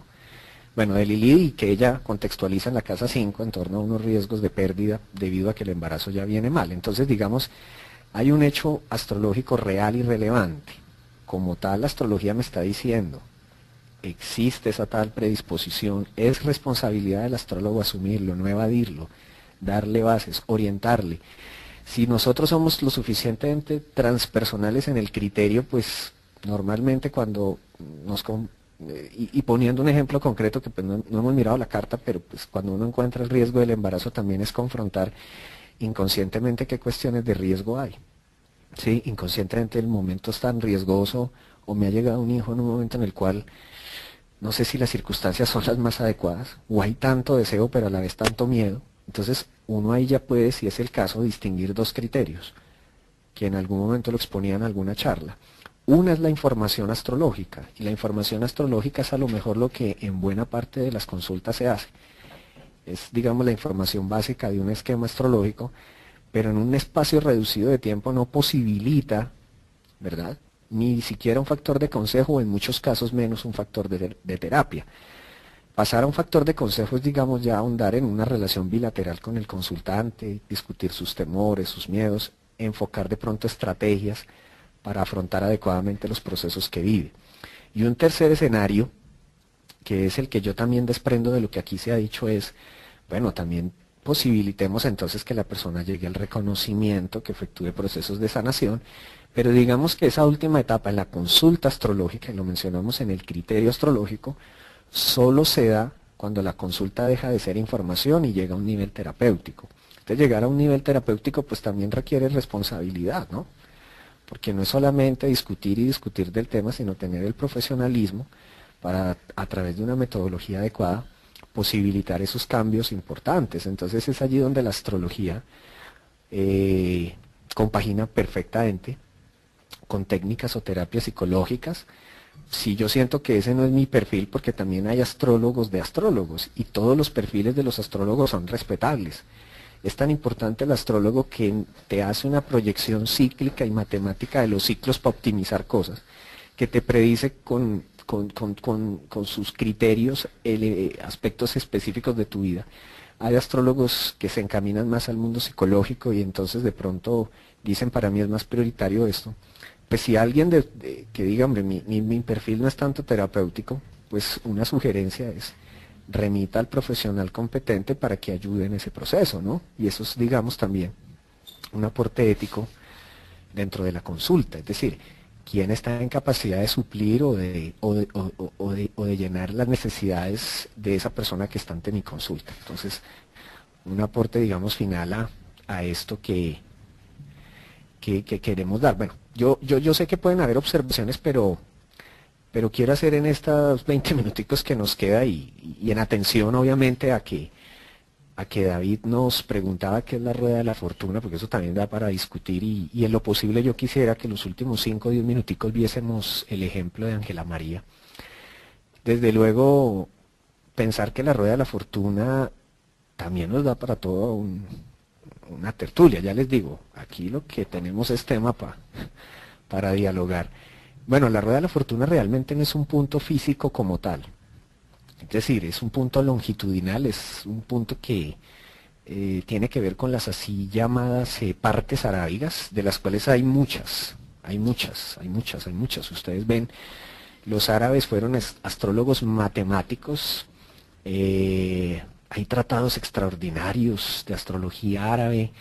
bueno, de Lilith y que ella contextualiza en la casa 5 en torno a unos riesgos de pérdida debido a que el embarazo ya viene mal. Entonces, digamos, hay un hecho astrológico real y relevante. Como tal, la astrología me está diciendo, existe esa tal predisposición, es responsabilidad del astrólogo asumirlo, no evadirlo, darle bases, orientarle. Si nosotros somos lo suficientemente transpersonales en el criterio, pues normalmente cuando nos... Eh, y, poniendo un ejemplo concreto que pues no, hemos mirado la carta, pero pues cuando uno encuentra el riesgo del embarazo también es confrontar inconscientemente qué cuestiones de riesgo hay. Sí, inconscientemente el momento es tan riesgoso o me ha llegado un hijo en un momento en el cual no sé si las circunstancias son las más adecuadas o hay tanto deseo pero a la vez tanto miedo. Entonces uno ahí ya puede, si es el caso, distinguir dos criterios que en algún momento lo exponían en alguna charla. Una es la información astrológica y la información astrológica es a lo mejor lo que en buena parte de las consultas se hace. Es digamos la información básica de un esquema astrológico pero en un espacio reducido de tiempo no posibilita, ¿verdad? Ni siquiera un factor de consejo, o en muchos casos menos un factor de, terapia. Pasar a un factor de consejo es, digamos, ya ahondar en una relación bilateral con el consultante, discutir sus temores, sus miedos, enfocar de pronto estrategias para afrontar adecuadamente los procesos que vive. Y un tercer escenario, que es el que yo también desprendo de lo que aquí se ha dicho, es, bueno, también posibilitemos entonces que la persona llegue al reconocimiento, que efectúe procesos de sanación, pero digamos que esa última etapa en la consulta astrológica, y lo mencionamos en el criterio astrológico, solo se da cuando la consulta deja de ser información y llega a un nivel terapéutico. Entonces llegar a un nivel terapéutico pues también requiere responsabilidad, ¿no? Porque no es solamente discutir y discutir del tema, sino tener el profesionalismo para a través de una metodología adecuada posibilitar esos cambios importantes. Entonces es allí donde la astrología eh, compagina perfectamente con técnicas o terapias psicológicas. Si yo siento que ese no es mi perfil, porque también hay astrólogos de astrólogos y todos los perfiles de los astrólogos son respetables. Es tan importante el astrólogo que te hace una proyección cíclica y matemática de los ciclos para optimizar cosas, que te predice con con, sus criterios, eh, aspectos específicos de tu vida. Hay astrólogos que se encaminan más al mundo psicológico y entonces de pronto dicen para mí es más prioritario esto. Pues si alguien que diga, hombre, mi, mi perfil no es tanto terapéutico, pues una sugerencia es remita al profesional competente para que ayude en ese proceso, ¿no? Y eso es, digamos, también un aporte ético dentro de la consulta. Es decir, quién está en capacidad de suplir o de, o de, llenar las necesidades de esa persona que está ante mi consulta. Entonces, un aporte, digamos, final a, a esto que, que, queremos dar. Bueno, yo, yo, yo sé que pueden haber observaciones, pero, pero quiero hacer en estos 20 [LAUGHS] minuticos que nos queda y, y en atención, obviamente, a que a que David nos preguntaba qué es la rueda de la fortuna, porque eso también da para discutir y, en lo posible yo quisiera que los últimos 5 o 10 minuticos viésemos el ejemplo de Ángela María. Desde luego, pensar que la rueda de la fortuna también nos da para todo una tertulia, ya les digo, aquí lo que tenemos es tema para dialogar. Bueno, la rueda de la fortuna realmente no es un punto físico como tal, es decir, es un punto longitudinal, es un punto que eh, tiene que ver con las así llamadas eh, partes arábigas, de las cuales hay muchas, hay muchas, hay muchas, hay muchas. Ustedes ven, los árabes fueron astrólogos matemáticos, eh, hay tratados extraordinarios de astrología árabe.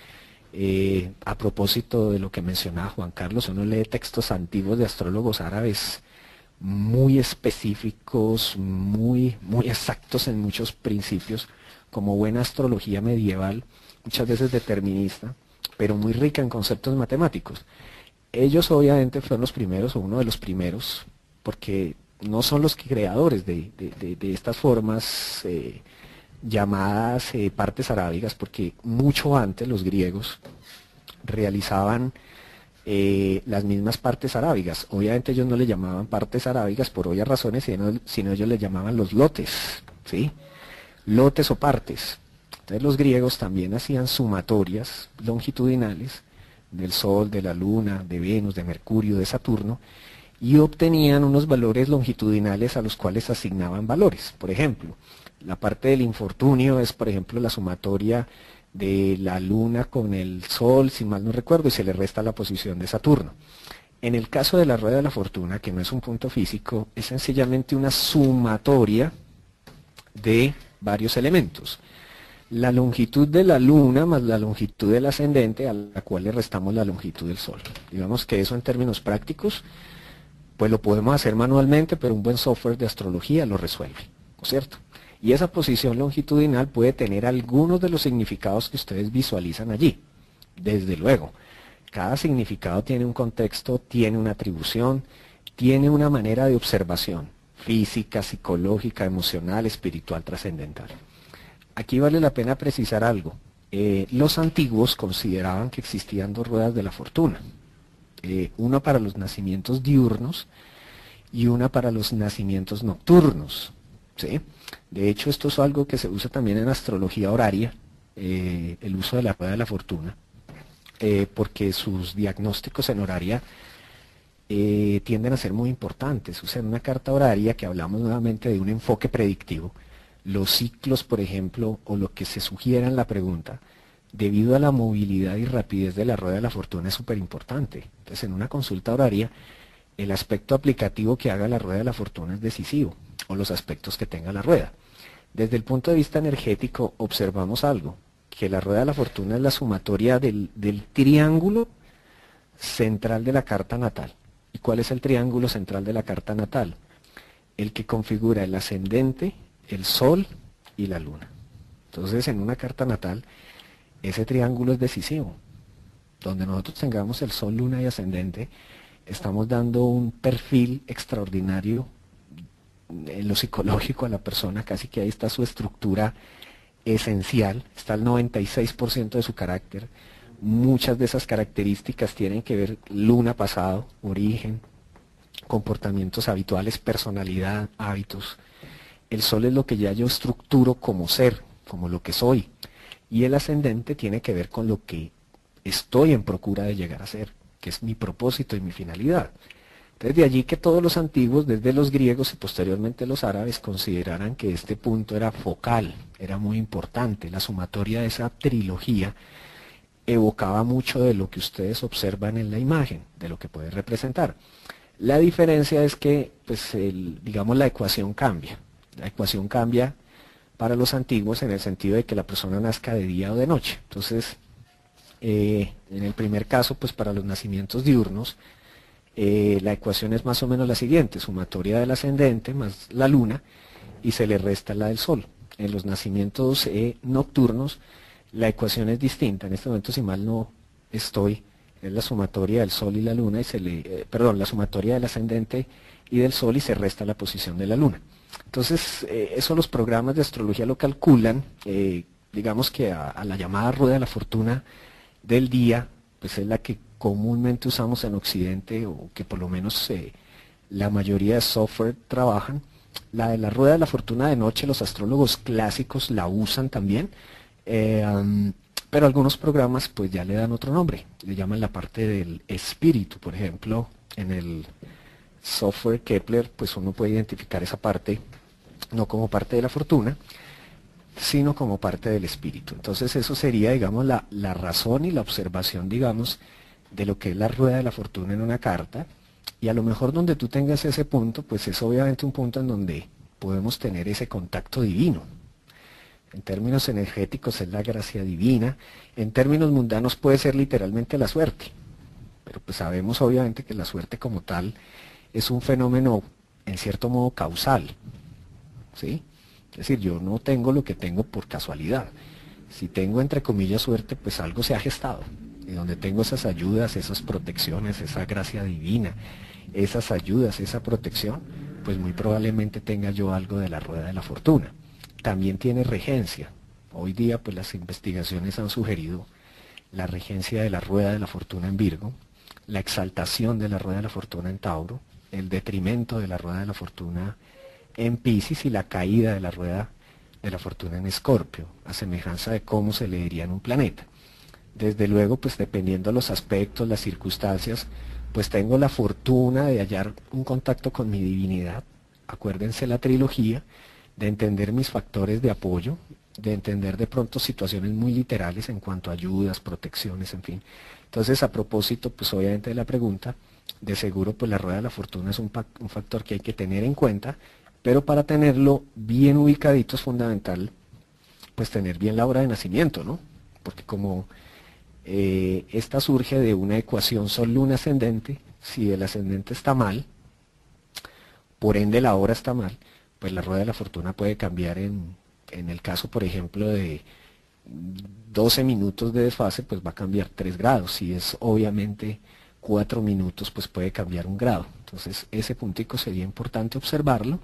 a propósito de lo que mencionaba Juan Carlos, uno lee textos antiguos de astrólogos árabes muy específicos, muy, muy exactos en muchos principios, como buena astrología medieval, muchas veces determinista, pero muy rica en conceptos matemáticos. Ellos obviamente fueron los primeros o uno de los primeros, porque no son los creadores de, estas formas eh, llamadas eh, partes arábigas, porque mucho antes los griegos realizaban eh, las mismas partes arábigas. Obviamente ellos no le llamaban partes arábigas por obvias razones, sino, ellos le llamaban los lotes, ¿sí? Lotes o partes. Entonces los griegos también hacían sumatorias longitudinales del Sol, de la Luna, de Venus, de Mercurio, de Saturno, y obtenían unos valores longitudinales a los cuales asignaban valores. Por ejemplo, la parte del infortunio es, por ejemplo, la sumatoria de la Luna con el Sol, si mal no recuerdo, y se le resta la posición de Saturno. En el caso de la rueda de la fortuna, que no es un punto físico, es sencillamente una sumatoria de varios elementos. la longitud de la luna más la longitud del ascendente a la cual le restamos la longitud del sol. Digamos que eso en términos prácticos, pues lo podemos hacer manualmente, pero un buen software de astrología lo resuelve, ¿no es cierto? Y esa posición longitudinal puede tener algunos de los significados que ustedes visualizan allí, desde luego. Cada significado tiene un contexto, tiene una atribución, tiene una manera de observación, física, psicológica, emocional, espiritual, trascendental. Aquí vale la pena precisar algo. Eh, los antiguos consideraban que existían dos ruedas de la fortuna. Eh, una para los nacimientos diurnos y una para los nacimientos nocturnos. ¿Sí? De hecho, esto es algo que se usa también en astrología horaria, eh, el uso de la rueda de la fortuna, porque sus diagnósticos en horaria tienden a ser muy importantes. Usan una carta horaria que hablamos nuevamente de un enfoque predictivo los ciclos, por ejemplo, o lo que se sugiera en la pregunta, debido a la movilidad y rapidez de la rueda de la fortuna es súper importante. Entonces, en una consulta horaria, el aspecto aplicativo que haga la rueda de la fortuna es decisivo, o los aspectos que tenga la rueda. Desde el punto de vista energético, observamos algo, que la rueda de la fortuna es la sumatoria del, del triángulo central de la carta natal. ¿Y cuál es el triángulo central de la carta natal? El que configura el ascendente, el Sol y la Luna. Entonces, en una carta natal, ese triángulo es decisivo. Donde nosotros tengamos el Sol, Luna y Ascendente, estamos dando un perfil extraordinario en lo psicológico a la persona, casi que ahí está su estructura esencial, está el 96% de su carácter. Muchas de esas características tienen que ver luna pasado, origen, comportamientos habituales, personalidad, hábitos, el sol es lo que ya yo estructuro como ser, como lo que soy. Y el ascendente tiene que ver con lo que estoy en procura de llegar a ser, que es mi propósito y mi finalidad. Desde allí que todos los antiguos, desde los griegos y posteriormente los árabes, consideraran que este punto era focal, era muy importante. La sumatoria de esa trilogía evocaba mucho de lo que ustedes observan en la imagen, de lo que puede representar. La diferencia es que, pues, digamos, la ecuación cambia. La ecuación cambia para los antiguos en el sentido de que la persona nazca de día o de noche. Entonces, eh, en el primer caso, pues para los nacimientos diurnos, eh, la ecuación es más o menos la siguiente, sumatoria del ascendente más la luna y se le resta la del sol. En los nacimientos eh, nocturnos, la ecuación es distinta. En este momento, si mal no estoy, es la sumatoria del sol y la luna y se le, perdón, la sumatoria del ascendente y del sol y se resta la posición de la luna. Entonces, eh, eso los programas de astrología lo calculan, eh, digamos que a, la llamada rueda de la fortuna del día, pues es la que comúnmente usamos en Occidente, o que por lo menos eh, la mayoría de software trabajan. La de la rueda de la fortuna de noche, los astrólogos clásicos la usan también, pero algunos programas pues ya le dan otro nombre, le llaman la parte del espíritu, por ejemplo, en el software Kepler, pues uno puede identificar esa parte no como parte de la fortuna, sino como parte del espíritu. Entonces eso sería, digamos, la, la razón y la observación, digamos, de lo que es la rueda de la fortuna en una carta. Y a lo mejor donde tú tengas ese punto, pues es obviamente un punto en donde podemos tener ese contacto divino. En términos energéticos es la gracia divina, en términos mundanos puede ser literalmente la suerte. Pero pues sabemos obviamente que la suerte como tal es un fenómeno en cierto modo causal. ¿sí? Es decir, yo no tengo lo que tengo por casualidad. Si tengo entre comillas suerte, pues algo se ha gestado. Y donde tengo esas ayudas, esas protecciones, esa gracia divina, esas ayudas, esa protección, pues muy probablemente tenga yo algo de la rueda de la fortuna. También tiene regencia. Hoy día pues las investigaciones han sugerido la regencia de la rueda de la fortuna en Virgo, la exaltación de la rueda de la fortuna en Tauro, el detrimento de la rueda de la fortuna en Pisces y la caída de la rueda de la fortuna en Escorpio, a semejanza de cómo se leería en un planeta. Desde luego, pues dependiendo de los aspectos, las circunstancias, pues tengo la fortuna de hallar un contacto con mi divinidad. Acuérdense la trilogía, de entender mis factores de apoyo, de entender de pronto situaciones muy literales en cuanto a ayudas, protecciones, en fin. Entonces, a propósito, pues obviamente de la pregunta, de seguro pues la rueda de la fortuna es un, un factor que hay que tener en cuenta, pero para tenerlo bien ubicadito es fundamental pues tener bien la hora de nacimiento, ¿no? Porque como eh, esta surge de una ecuación sol-luna ascendente, si el ascendente está mal, por ende la hora está mal, pues la rueda de la fortuna puede cambiar en, en el caso, por ejemplo, de 12 minutos de desfase, pues va a cambiar 3 grados. Si es obviamente 4 minutos, pues puede cambiar un grado. Entonces ese puntico sería importante observarlo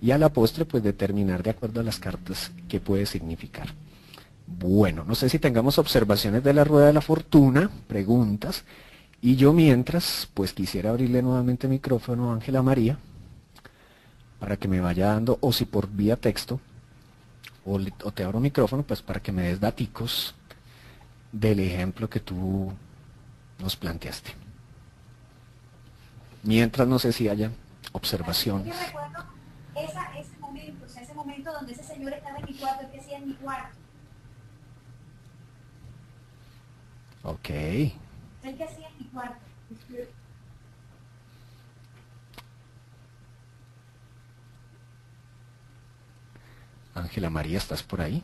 y a la postre pues determinar de acuerdo a las cartas qué puede significar. Bueno, no sé si tengamos observaciones de la rueda de la fortuna, preguntas, y yo mientras pues quisiera abrirle nuevamente el micrófono a Ángela María para que me vaya dando, o si por vía texto, o, te abro micrófono pues para que me des daticos del ejemplo que tú nos planteaste. Mientras no sé si haya observaciones.
Yo recuerdo ese momento, ese momento donde ese señor estaba en mi cuarto, que hacía en mi cuarto.
Ok.
¿El que hacía en mi cuarto?
Ángela María, ¿estás por ahí?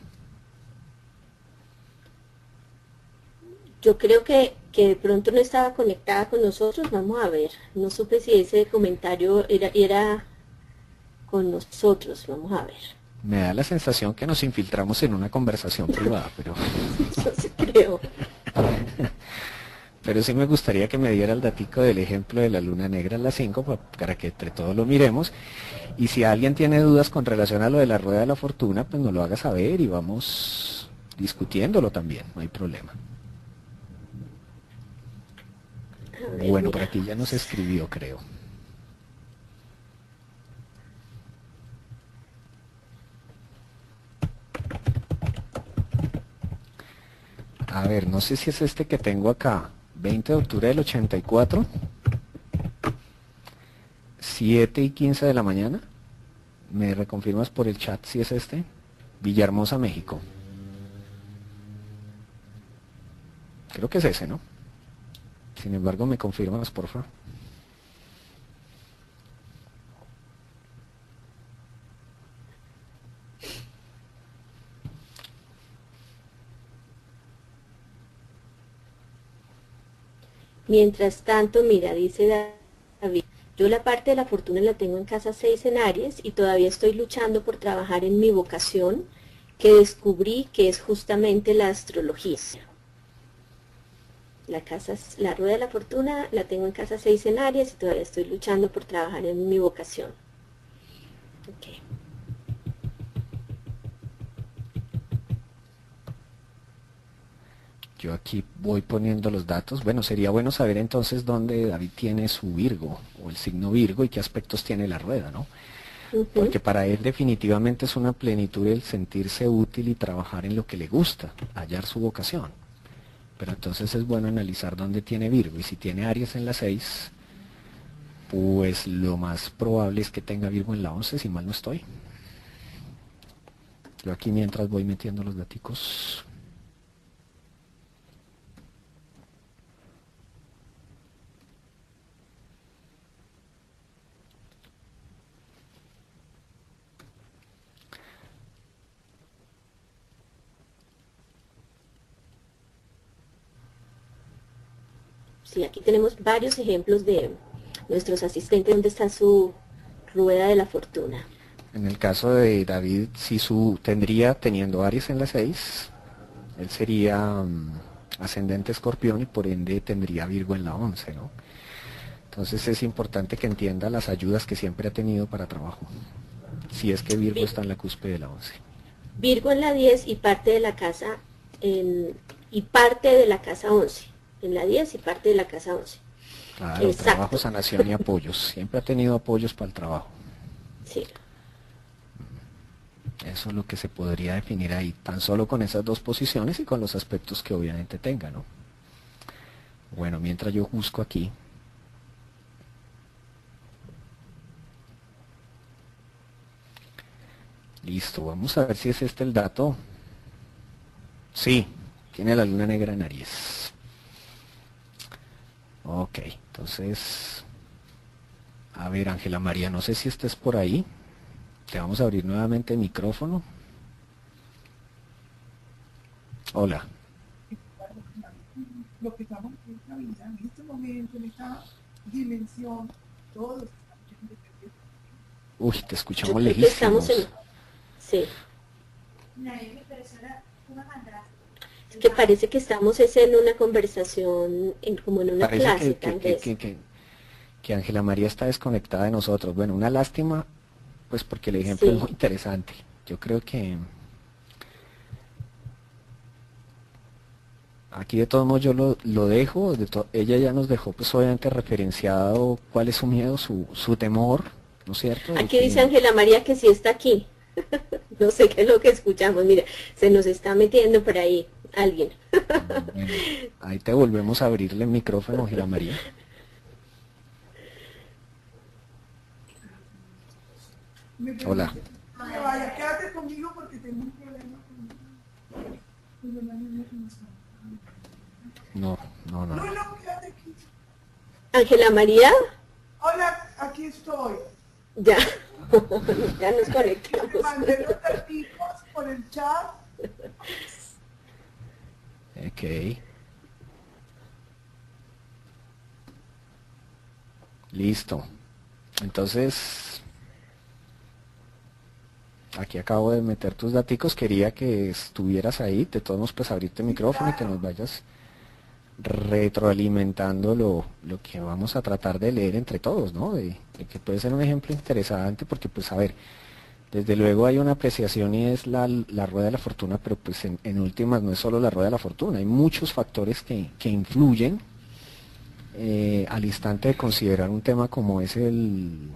Yo creo que, que de pronto no estaba conectada con nosotros, vamos a ver. No supe si ese comentario era, era con nosotros, vamos a ver.
Me da la sensación que nos infiltramos en una conversación privada, pero... [LAUGHS]
Yo sí creo.
Pero sí me gustaría que me diera el datico del ejemplo de la luna negra a las 5 para que entre todos lo miremos. Y si alguien tiene dudas con relación a lo de la rueda de la fortuna, pues nos lo haga saber y vamos discutiéndolo también, no hay problema. Bueno, por aquí ya nos escribió, creo. A ver, no sé si es este que tengo acá. 20 de octubre del 84. 7 y 15 de la mañana. ¿Me reconfirmas por el chat si es este? Villahermosa, México. Creo que es ese, ¿no? Sin embargo, me confirmas, por favor.
Mientras tanto, mira, dice David, yo la parte de la fortuna la tengo en casa 6 en Aries y todavía estoy luchando por trabajar en mi vocación que descubrí que es justamente la astrología. La, casa, la rueda de la fortuna la tengo en casa 6 en Aries y todavía estoy luchando por trabajar en mi vocación. Ok.
Yo aquí voy poniendo los datos. Bueno, sería bueno saber entonces dónde David tiene su Virgo o el signo Virgo y qué aspectos tiene la rueda, ¿no? Porque para él definitivamente es una plenitud el sentirse útil y trabajar en lo que le gusta, hallar su vocación. Pero entonces es bueno analizar dónde tiene Virgo y si tiene Aries en la 6, pues lo más probable es que tenga Virgo en la 11, si mal no estoy. Yo aquí mientras voy metiendo los daticos.
Sí, aquí tenemos varios ejemplos de nuestros asistentes donde está su rueda de la fortuna.
En el caso de David, si su tendría teniendo Aries en la 6, él sería mm, ascendente escorpión y por ende tendría Virgo en la 11, ¿no? Entonces es importante que entienda las ayudas que siempre ha tenido para trabajo. Si es que Virgo está en la cúspide de la 11.
Virgo en la 10 y parte de la casa en, y parte de la casa 11. En la 10 y parte de la casa 11.
Claro,
Exacto.
trabajo, sanación y apoyos. [LAUGHS] Siempre ha tenido apoyos para el trabajo.
Sí.
Eso es lo que se podría definir ahí, tan solo con esas dos posiciones y con los aspectos que obviamente tenga, ¿no? Bueno, mientras yo busco aquí. Listo, vamos a ver si es este el dato. Sí, tiene la luna negra en Aries. Ok, entonces, a ver Ángela María, no sé si estés por ahí. Te vamos a abrir nuevamente el micrófono. Hola.
Lo que estamos en esta vida, en este momento, en esta dimensión, todos
Uy, te escuchamos lejísimos. Estamos en...
Sí. Es que parece que estamos en una conversación, en, como en una clase,
que, que Ángela María está desconectada de nosotros. Bueno, una lástima, pues porque el ejemplo es muy interesante. Yo creo que aquí de todos modos yo lo, lo dejo, de ella ya nos dejó pues obviamente referenciado cuál es su miedo, su, su temor, ¿no es cierto?
Aquí dice Ángela María que sí está aquí. [LAUGHS] no sé qué es lo que escuchamos, mira, se nos está metiendo por ahí alguien.
ahí te volvemos a abrirle el micrófono, Ángela María. Hola.
Vaya, quédate conmigo porque tengo un problema
No, no, no.
No, no, quédate aquí.
Ángela María.
Hola, aquí estoy.
Ya, [LAUGHS] ya nos conectamos.
Mandé los artículos por el chat.
Ok. Listo. Entonces, aquí acabo de meter tus datos, quería que estuvieras ahí, de todos modos pues abrirte el micrófono y que nos vayas retroalimentando lo, lo que vamos a tratar de leer entre todos, ¿no? De, que puede ser un ejemplo interesante porque pues a ver, desde luego hay una apreciación y es la, rueda de la fortuna, pero pues en, últimas no es solo la rueda de la fortuna, hay muchos factores que, que influyen eh, al instante de considerar un tema como es el,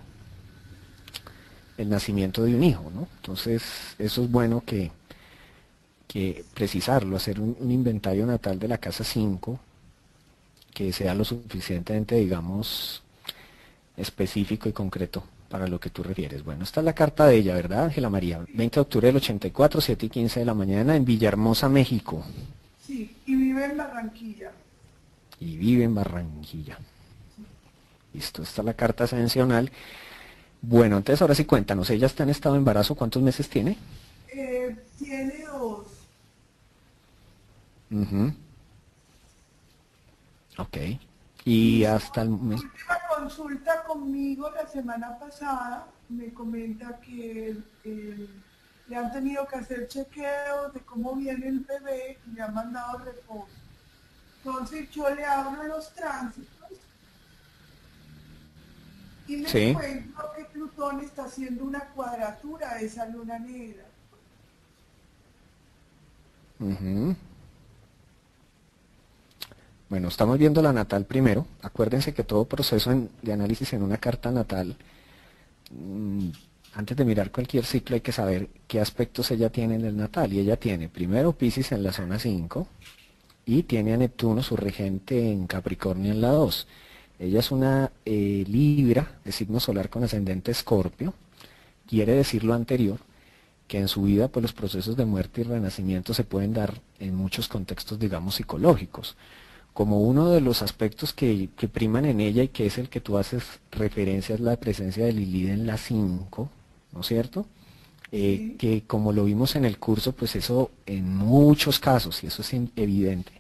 el nacimiento de un hijo, ¿no? Entonces, eso es bueno que, que precisarlo, hacer un, inventario natal de la casa 5, que sea lo suficientemente, digamos, específico y concreto para lo que tú refieres. Bueno, esta es la carta de ella, ¿verdad, Ángela María? 20 de octubre del 84, 7 y 15 de la mañana en Villahermosa, México.
Sí, y vive en Barranquilla.
Y vive en Barranquilla. Listo, esta es la carta ascensional bueno, entonces ahora sí cuéntanos, ¿ella está en estado de embarazo? ¿Cuántos meses tiene?
Eh, tiene dos.
Ok. Y hasta el
momento... última consulta conmigo la semana pasada me comenta que le han tenido que hacer chequeo de cómo viene el bebé y le han mandado reposo. Entonces yo le abro los tránsitos y me encuentro que Plutón está haciendo una cuadratura a esa luna negra.
Bueno, estamos viendo la natal primero. Acuérdense que todo proceso de análisis en una carta natal, mm, antes de mirar cualquier ciclo hay que saber qué aspectos ella tiene en el natal. Y ella tiene primero Pisces en la zona 5 y tiene a Neptuno, su regente, en Capricornio en la 2. Ella es una eh, Libra de signo solar con ascendente Escorpio. Quiere decir lo anterior, que en su vida pues los procesos de muerte y renacimiento se pueden dar en muchos contextos, digamos, psicológicos. Como uno de los aspectos que, priman en ella y que es el que tú haces referencia es la presencia de Lilith en la 5, ¿no es cierto? Eh, que como lo vimos en el curso, pues eso en muchos casos, y eso es evidente,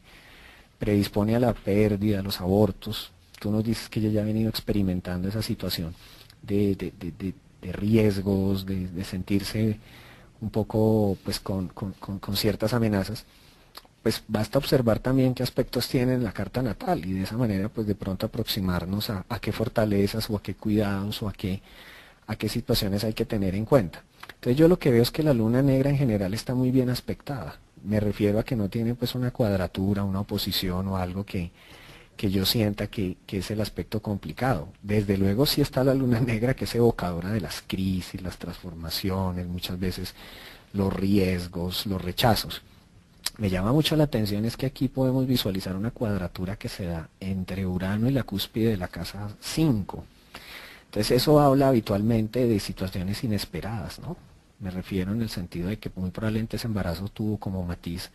predispone a la pérdida, a los abortos, tú nos dices que ella ya ha venido experimentando esa situación de, riesgos, de, sentirse un poco pues con, ciertas amenazas, pues basta observar también qué aspectos tiene la carta natal y de esa manera pues de pronto aproximarnos a, qué fortalezas o a qué cuidados o a qué, a qué situaciones hay que tener en cuenta. Entonces yo lo que veo es que la luna negra en general está muy bien aspectada. Me refiero a que no tiene pues una cuadratura, una oposición o algo que, que yo sienta que, es el aspecto complicado. Desde luego sí está la luna [LAUGHS] negra que es evocadora de las crisis, las transformaciones, muchas veces los riesgos, los rechazos. Me llama mucho la atención es que aquí podemos visualizar una cuadratura que se da entre Urano y la cúspide de la casa 5. Entonces eso habla habitualmente de situaciones inesperadas, ¿no? Me refiero en el sentido de que muy probablemente ese embarazo tuvo como matiz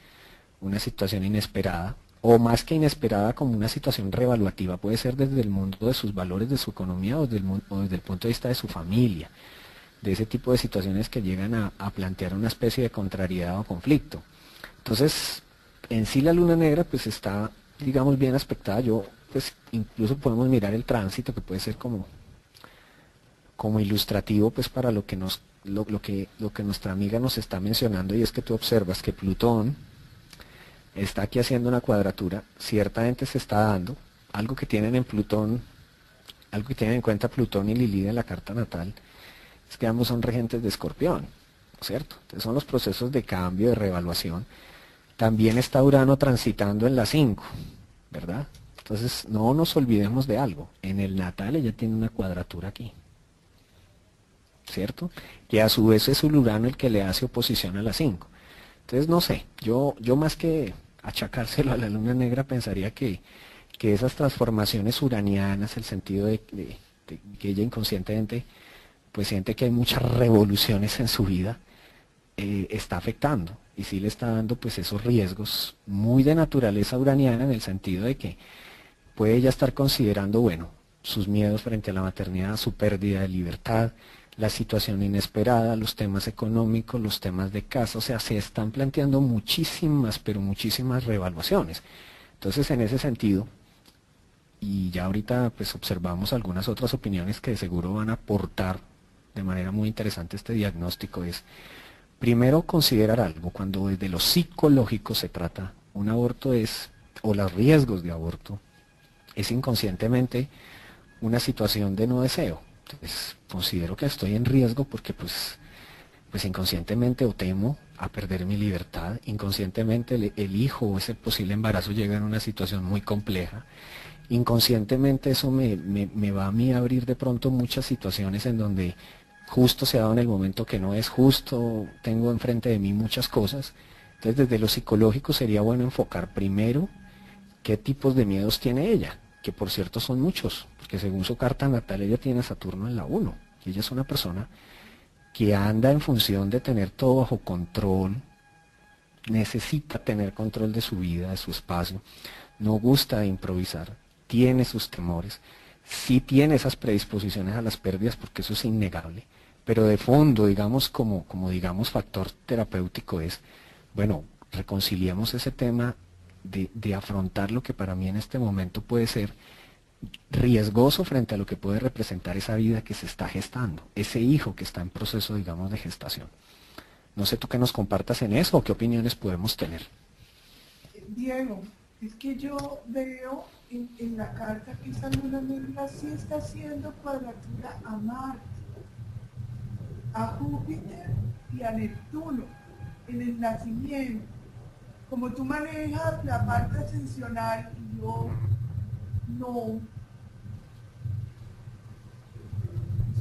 una situación inesperada, o más que inesperada como una situación revaluativa, puede ser desde el mundo de sus valores, de su economía o desde el, punto de vista de su familia, de ese tipo de situaciones que llegan a, plantear una especie de contrariedad o conflicto. Entonces, en sí la luna negra pues está, digamos, bien aspectada. Yo, pues incluso podemos mirar el tránsito que puede ser como, como ilustrativo pues para lo que nos lo, que, lo que nuestra amiga nos está mencionando y es que tú observas que Plutón está aquí haciendo una cuadratura, ciertamente se está dando, algo que tienen en Plutón, algo que tienen en cuenta Plutón y Lilith en la carta natal, es que ambos son regentes de Escorpión, ¿cierto? Entonces son los procesos de cambio, de reevaluación. También está Urano transitando en la 5, ¿verdad? Entonces no nos olvidemos de algo, en el natal ella tiene una cuadratura aquí. ¿cierto? Que a su vez es el Urano el que le hace oposición a la 5. Entonces, no sé, yo, yo más que achacárselo a la luna negra pensaría que, que esas transformaciones uranianas, el sentido de, que ella inconscientemente pues siente que hay muchas revoluciones en su vida, eh, está afectando y sí le está dando pues esos riesgos muy de naturaleza uraniana en el sentido de que puede ella estar considerando, bueno, sus miedos frente a la maternidad, su pérdida de libertad, la situación inesperada, los temas económicos, los temas de casa, o sea, se están planteando muchísimas, pero muchísimas reevaluaciones. Entonces, en ese sentido, y ya ahorita pues observamos algunas otras opiniones que de seguro van a aportar de manera muy interesante este diagnóstico, es primero considerar algo, cuando desde lo psicológico se trata, un aborto es, o los riesgos de aborto, es inconscientemente una situación de no deseo. Pues, considero que estoy en riesgo porque pues, pues inconscientemente o temo a perder mi libertad, inconscientemente el, hijo o ese posible embarazo llega en una situación muy compleja, inconscientemente eso me, me, va a mí a abrir de pronto muchas situaciones en donde justo se ha dado en el momento que no es justo, tengo enfrente de mí muchas cosas. Entonces desde lo psicológico sería bueno enfocar primero qué tipos de miedos tiene ella, que por cierto son muchos, porque según su carta natal ella tiene Saturno en la 1, y ella es una persona que anda en función de tener todo bajo control, necesita tener control de su vida, de su espacio, no gusta de improvisar, tiene sus temores, sí tiene esas predisposiciones a las pérdidas porque eso es innegable, pero de fondo, digamos, como, como digamos factor terapéutico es, bueno, reconciliemos ese tema de, afrontar lo que para mí en este momento puede ser riesgoso frente a lo que puede representar esa vida que se está gestando, ese hijo que está en proceso, digamos, de gestación. No sé tú qué nos compartas en eso o qué opiniones podemos tener.
Diego, es que yo veo en, la carta que esa luna negra sí está haciendo cuadratura a Marte, a Júpiter y a Neptuno en el nacimiento. Como tú manejas la parte ascensional y yo no, o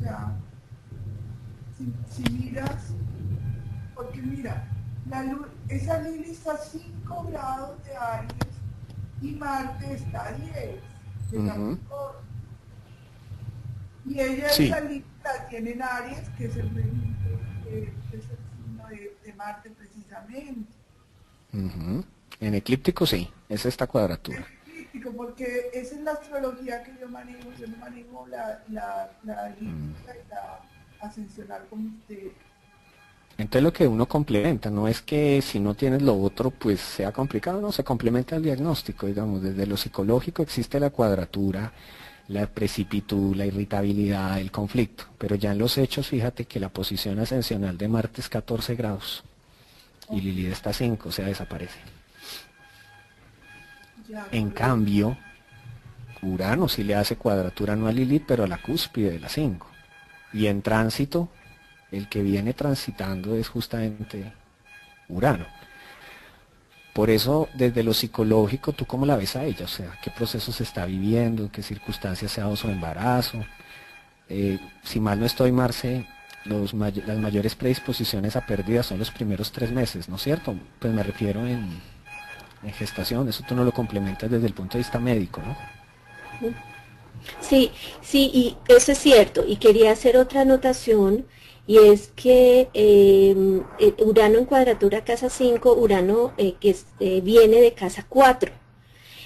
sea, si, miras, porque mira, la luz, esa línea está a 5 grados de Aries y Marte está a 10 de Y ella esa la tiene en Aries, que es el es el signo de Marte precisamente.
En eclíptico sí, es esta cuadratura.
Eclíptico, porque esa es la astrología que yo manejo, yo no manejo la, la, la mm. y la ascensional como usted.
Entonces lo que uno complementa, no es que si no tienes lo otro pues sea complicado, no, se complementa el diagnóstico, digamos, desde lo psicológico existe la cuadratura, la precipitud, la irritabilidad, el conflicto, pero ya en los hechos fíjate que la posición ascensional de Marte es 14 grados y Lilith está 5, o sea, desaparece. En cambio, Urano sí le hace cuadratura no a Lilith, pero a la cúspide de la 5. Y en tránsito, el que viene transitando es justamente Urano. Por eso, desde lo psicológico, ¿tú cómo la ves a ella? O sea, ¿qué proceso se está viviendo? ¿En qué circunstancias se ha dado su embarazo? Eh, si mal no estoy, Marce, las mayores predisposiciones a pérdida son los primeros tres meses, ¿no es cierto? Pues me refiero en, gestación, eso tú no lo complementas desde el punto de vista médico, ¿no?
Sí, sí, y eso es cierto. Y quería hacer otra anotación, y es que em, eh, Urano en cuadratura casa 5, Urano eh, que eh, viene de casa 4.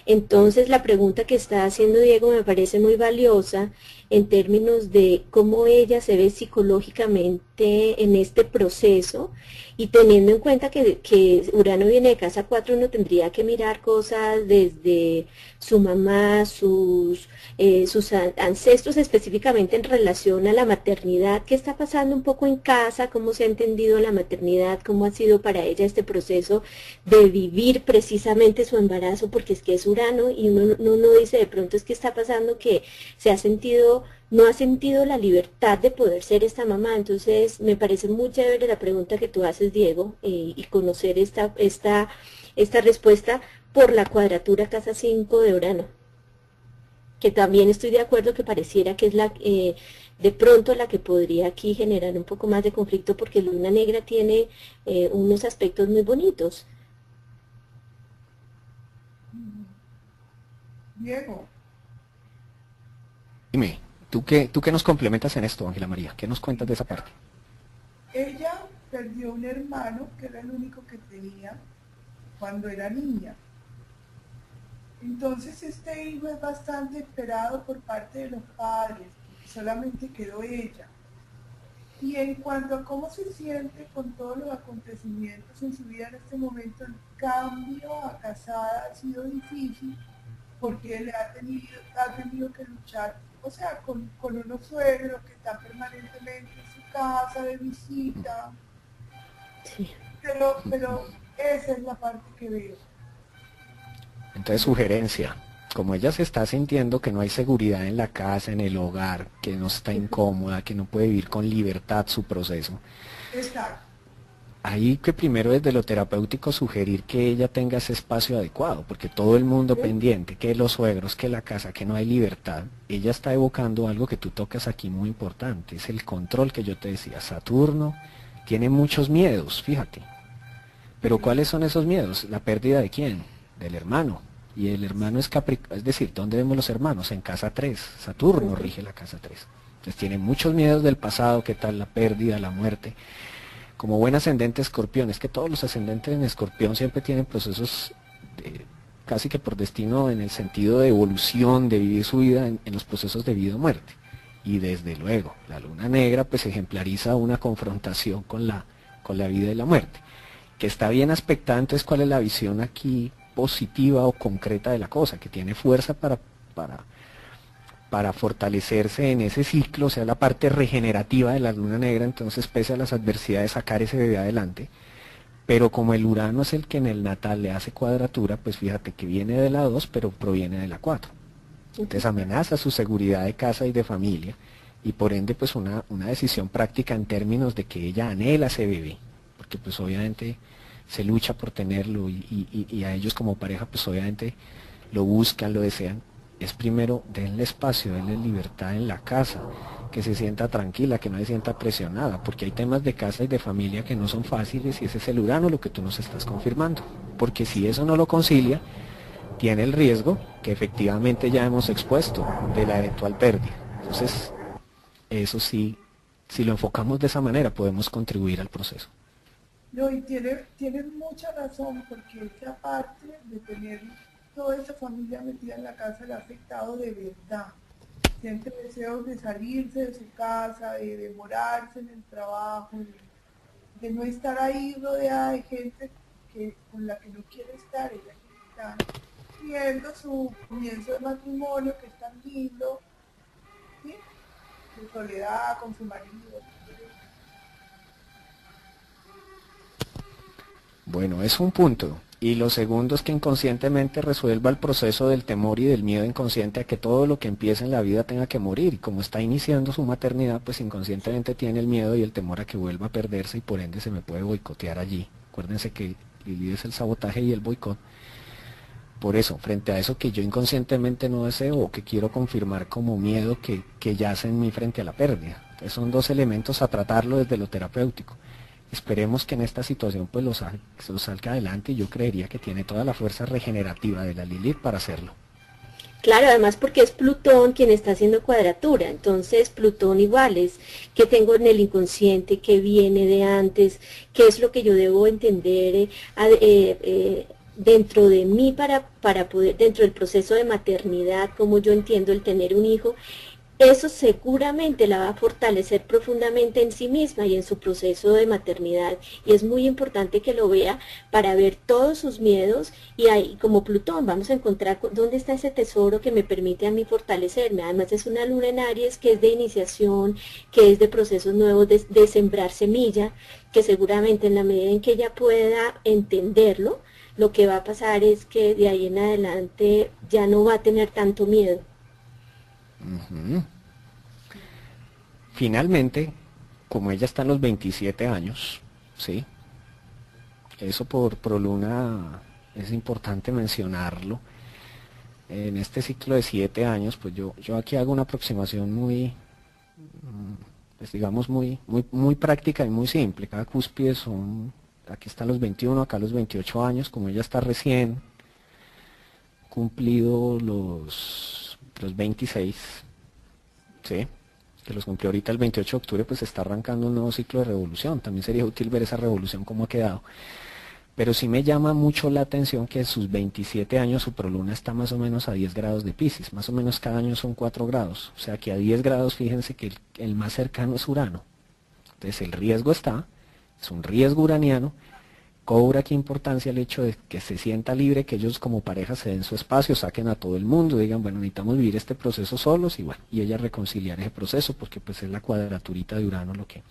Entonces la pregunta que está haciendo Diego me parece muy valiosa en términos de cómo ella se ve psicológicamente en este proceso y teniendo en cuenta que, que Urano viene de casa 4, uno tendría que mirar cosas desde su mamá, sus, eh, sus ancestros específicamente en relación a la maternidad, qué está pasando un poco en casa, cómo se ha entendido la maternidad, cómo ha sido para ella este proceso de vivir precisamente su embarazo, porque es que es Urano y uno, uno dice de pronto es que está pasando que se ha sentido no ha sentido la libertad de poder ser esta mamá. Entonces, me parece muy chévere la pregunta que tú haces, Diego, eh, y conocer esta, esta, esta respuesta por la cuadratura casa 5 de Urano. Que también estoy de acuerdo que pareciera que es la, eh, de pronto la que podría aquí generar un poco más de conflicto porque Luna Negra tiene eh, unos aspectos muy bonitos.
Diego.
Dime. ¿Tú qué, ¿Tú qué nos complementas en esto, Ángela María? ¿Qué nos cuentas de esa parte?
Ella perdió un hermano que era el único que tenía cuando era niña. Entonces este hijo es bastante esperado por parte de los padres, solamente quedó ella. Y en cuanto a cómo se siente con todos los acontecimientos en su vida en este momento, el cambio a casada ha sido difícil porque le ha tenido, ha tenido que luchar o sea, con, unos suegros que están permanentemente en su casa de visita. Sí. Pero, pero esa es la parte que veo.
Entonces, sugerencia. Como ella se está sintiendo que no hay seguridad en la casa, en el hogar, que no está incómoda, que no puede vivir con libertad su proceso.
Exacto
ahí que primero desde lo terapéutico sugerir que ella tenga ese espacio adecuado, porque todo el mundo pendiente, que los suegros, que la casa, que no hay libertad, ella está evocando algo que tú tocas aquí muy importante, es el control que yo te decía. Saturno tiene muchos miedos, fíjate. Pero ¿cuáles son esos miedos? La pérdida de quién? Del hermano. Y el hermano es Capricornio, es decir, ¿dónde vemos los hermanos? En casa 3. Saturno rige la casa 3. Entonces tiene muchos miedos del pasado, ¿qué tal la pérdida, la muerte? Como buen ascendente escorpión, es que todos los ascendentes en escorpión siempre tienen procesos casi que por destino en el sentido de evolución, de vivir su vida en, los procesos de vida o muerte. Y desde luego, la luna negra pues ejemplariza una confrontación con la, con la vida y la muerte, que está bien aspectada, entonces cuál es la visión aquí positiva o concreta de la cosa, que tiene fuerza para, para para fortalecerse en ese ciclo, o sea, la parte regenerativa de la luna negra, entonces pese a las adversidades sacar ese bebé adelante. Pero como el Urano es el que en el natal le hace cuadratura, pues fíjate que viene de la 2, pero proviene de la 4. Entonces amenaza su seguridad de casa y de familia y por ende pues una, una decisión práctica en términos de que ella anhela ese bebé, porque pues obviamente se lucha por tenerlo y, y a ellos como pareja pues obviamente lo buscan, lo desean, es primero denle espacio, denle libertad en la casa, que se sienta tranquila, que no se sienta presionada, porque hay temas de casa y de familia que no son fáciles y ese es el urano lo que tú nos estás confirmando. Porque si eso no lo concilia, tiene el riesgo que efectivamente ya hemos expuesto de la eventual pérdida. Entonces, eso sí, si lo enfocamos de esa manera, podemos contribuir al proceso.
No, y tiene, tiene mucha razón, porque esa parte de tener toda esa familia metida en la casa le ha afectado de verdad. Siente deseos de salirse de su casa, de demorarse en el trabajo, de, no estar ahí rodeada de gente con la que no quiere estar. Ella está viendo su comienzo de matrimonio, que es tan lindo, de soledad con su marido.
Bueno, es un punto. Y lo segundo es que inconscientemente resuelva el proceso del temor y del miedo inconsciente a que todo lo que empieza en la vida tenga que morir. Y como está iniciando su maternidad, pues inconscientemente tiene el miedo y el temor a que vuelva a perderse y por ende se me puede boicotear allí. Acuérdense que Lili es el sabotaje y el boicot. Por eso, frente a eso que yo inconscientemente no deseo o que quiero confirmar como miedo que, que yace en mí frente a la pérdida. Entonces son dos elementos a tratarlo desde lo terapéutico. Esperemos que en esta situación pues lo, salga adelante. Y yo creería que tiene toda la fuerza regenerativa de la Lilith para hacerlo.
Claro, además porque es Plutón quien está haciendo cuadratura, entonces Plutón igual es que tengo en el inconsciente, que viene de antes, qué es lo que yo debo entender eh, eh, eh, dentro de mí para, para poder, dentro del proceso de maternidad, como yo entiendo el tener un hijo eso seguramente la va a fortalecer profundamente en sí misma y en su proceso de maternidad. Y es muy importante que lo vea para ver todos sus miedos y ahí, como Plutón, vamos a encontrar dónde está ese tesoro que me permite a mí fortalecerme. Además es una luna en Aries que es de iniciación, que es de procesos nuevos, de, sembrar semilla, que seguramente en la medida en que ella pueda entenderlo, lo que va a pasar es que de ahí en adelante ya no va a tener tanto miedo.
Finalmente, como ella está en los 27 años, ¿sí? Eso por, por luna es importante mencionarlo. En este ciclo de 7 años, pues yo, yo aquí hago una aproximación muy, mm, pues digamos, muy, muy, muy práctica y muy simple. Cada cúspide son aquí están los 21, acá los 28 años, como ella está recién cumplido los, los 26, ¿sí? que los cumplió ahorita el 28 de octubre, pues está arrancando un nuevo ciclo de revolución. También sería útil ver esa revolución cómo ha quedado. Pero sí me llama mucho la atención que a sus 27 años su proluna está más o menos a 10 grados de Pisces. Más o menos cada año son 4 grados. O sea que a 10 grados fíjense que el, el más cercano es Urano. Entonces el riesgo está es un riesgo uraniano, cobra aquí importancia el hecho de que se sienta libre, que ellos como pareja se den su espacio, saquen a todo el mundo, digan, bueno, necesitamos vivir este proceso solos y bueno, y ella reconciliar ese proceso, porque pues es la cuadraturita de Urano lo que,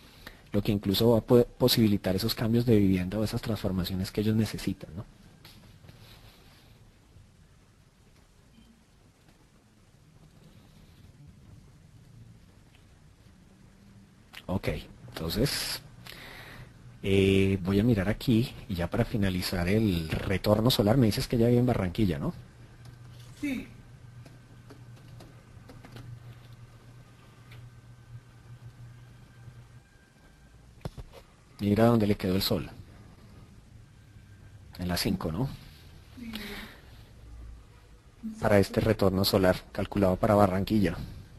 lo que incluso va a posibilitar esos cambios de vivienda o esas transformaciones que ellos necesitan, ¿no? Ok, entonces eh, voy a mirar aquí y ya para finalizar el retorno solar, me dices que ya vive en Barranquilla, ¿no?
Sí.
Mira dónde le quedó el sol. En las 5, ¿no? Para este retorno solar calculado para Barranquilla.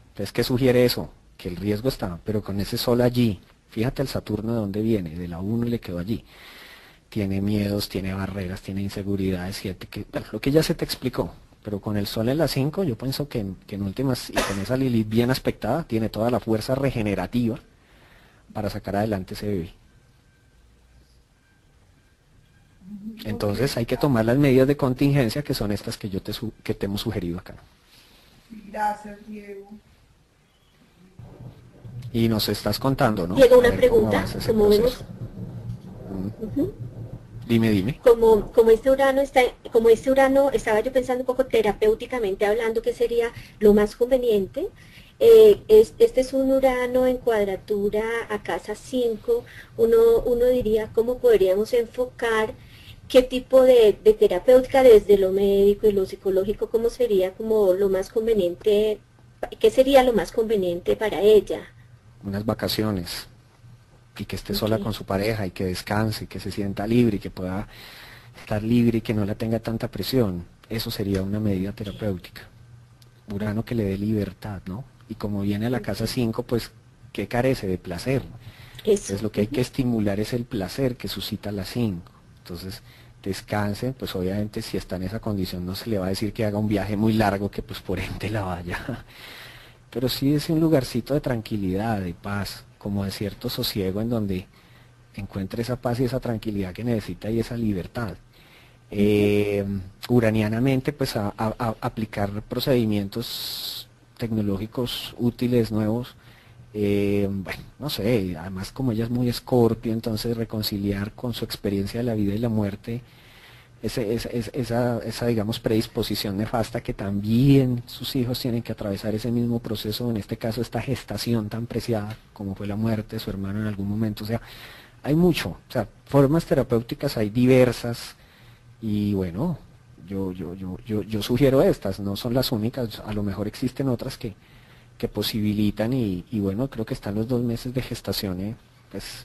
Entonces, ¿qué sugiere eso? Que el riesgo está, pero con ese sol allí, Fíjate el Saturno de dónde viene, de la 1 y le quedó allí. Tiene miedos, tiene barreras, tiene inseguridades, siete, que, lo que ya se te explicó. Pero con el Sol en la 5, yo pienso que, en últimas, y con esa Lilith bien aspectada, tiene toda la fuerza regenerativa para sacar adelante ese bebé. Entonces hay que tomar las medidas de contingencia que son estas que yo te, que te hemos sugerido acá.
Gracias, Diego.
Y nos estás contando, ¿no?
Llega una pregunta, como vemos.
Dime, dime.
Como, como este Urano está, como este Urano, estaba yo pensando un poco terapéuticamente hablando que sería lo más conveniente. Eh, este es un Urano en cuadratura a casa 5. Uno, uno diría cómo podríamos enfocar qué tipo de, de terapéutica desde lo médico y lo psicológico, cómo sería como lo más conveniente, qué sería lo más conveniente para ella
unas vacaciones y que esté sola con su pareja y que descanse, y que se sienta libre y que pueda estar libre y que no la tenga tanta presión, eso sería una medida terapéutica. Urano que le dé libertad, ¿no? Y como viene a la casa 5, pues, ¿qué carece de placer? Es lo que hay que estimular es el placer que suscita la 5. Entonces, descansen, pues obviamente si está en esa condición no se le va a decir que haga un viaje muy largo que pues por ende la vaya pero sí es un lugarcito de tranquilidad, de paz, como de cierto sosiego en donde encuentre esa paz y esa tranquilidad que necesita y esa libertad. Eh, uranianamente, pues a, aplicar procedimientos tecnológicos útiles, nuevos, eh, bueno, no sé, además como ella es muy escorpio, entonces reconciliar con su experiencia de la vida y la muerte, esa, digamos, predisposición nefasta que también sus hijos tienen que atravesar ese mismo proceso, en este caso esta gestación tan preciada como fue la muerte de su hermano en algún momento. O sea, hay mucho, o sea, formas terapéuticas hay diversas y bueno, yo, yo, yo, yo, yo sugiero estas, no son las únicas, a lo mejor existen otras que, que posibilitan y, y bueno, creo que están los dos meses de gestación, ¿eh? pues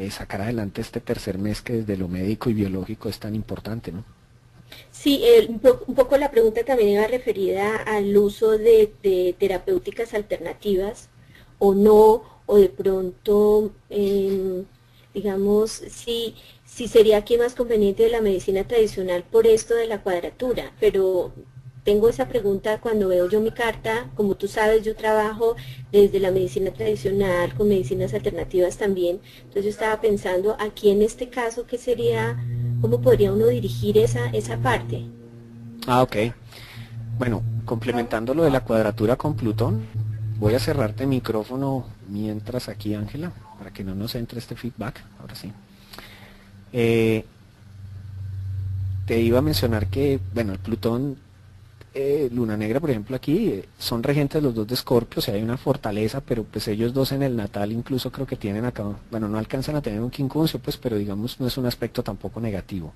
eh, sacar adelante este tercer mes que desde lo médico y biológico es tan importante, ¿no?
Sí, un, poco la pregunta también iba referida al uso de, terapéuticas alternativas o no, o de pronto, em, digamos, si, si sería aquí más conveniente de la medicina tradicional por esto de la cuadratura, pero tengo esa pregunta cuando veo yo mi carta, como tú sabes, yo trabajo desde la medicina tradicional, con medicinas alternativas también, entonces yo estaba pensando aquí en este caso, ¿qué sería, cómo podría uno dirigir esa, esa parte?
Ah, ok. Bueno, complementando lo de la cuadratura con Plutón, voy a cerrarte el micrófono mientras aquí, Ángela, para que no nos entre este feedback, ahora sí. Eh, te iba a mencionar que, bueno, el Plutón eh, Luna Negra, por ejemplo, aquí eh, son regentes los dos de Escorpio, o sea, hay una fortaleza, pero pues ellos dos en el natal incluso creo que tienen acá, bueno, no alcanzan a tener un quincuncio, pues, pero digamos no es un aspecto tampoco negativo.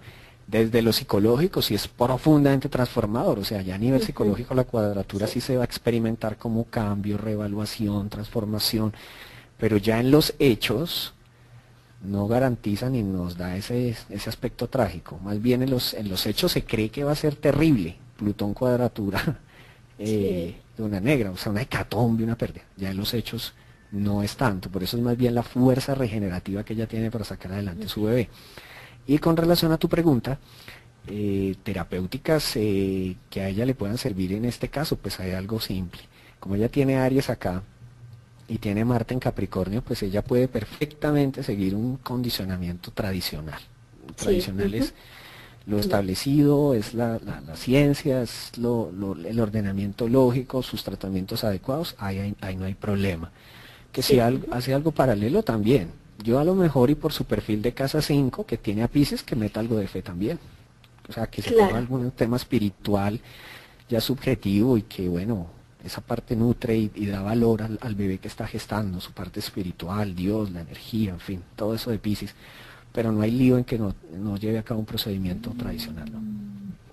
Desde lo psicológico sí es profundamente transformador, o sea, ya a nivel psicológico la cuadratura sí se va a experimentar como cambio, reevaluación, transformación, pero ya en los hechos no garantiza ni nos da ese, ese aspecto trágico, más bien en los, en los hechos se cree que va a ser terrible, Plutón cuadratura [LAUGHS] eh, de una negra, o sea, una hecatombe, una pérdida. Ya en los hechos no es tanto, por eso es más bien la fuerza regenerativa que ella tiene para sacar adelante su bebé. Y con relación a tu pregunta, eh, terapéuticas eh, que a ella le puedan servir en este caso, pues hay algo simple. Como ella tiene Aries acá y tiene Marte en Capricornio, pues ella puede perfectamente seguir un condicionamiento tradicional. Tradicional es lo establecido, es la, ciencia, es lo, el ordenamiento lógico, sus tratamientos adecuados, ahí, ahí, no hay problema. Que si hace algo paralelo también. Yo a lo mejor y por su perfil de casa 5 que tiene a Pisces que meta algo de fe también. O sea, que se ponga algún tema espiritual ya subjetivo y que bueno, esa parte nutre y, da valor al, al, bebé que está gestando, su parte espiritual, Dios, la energía, en fin, todo eso de Pisces pero no hay lío en que no, lleve a cabo un procedimiento tradicional.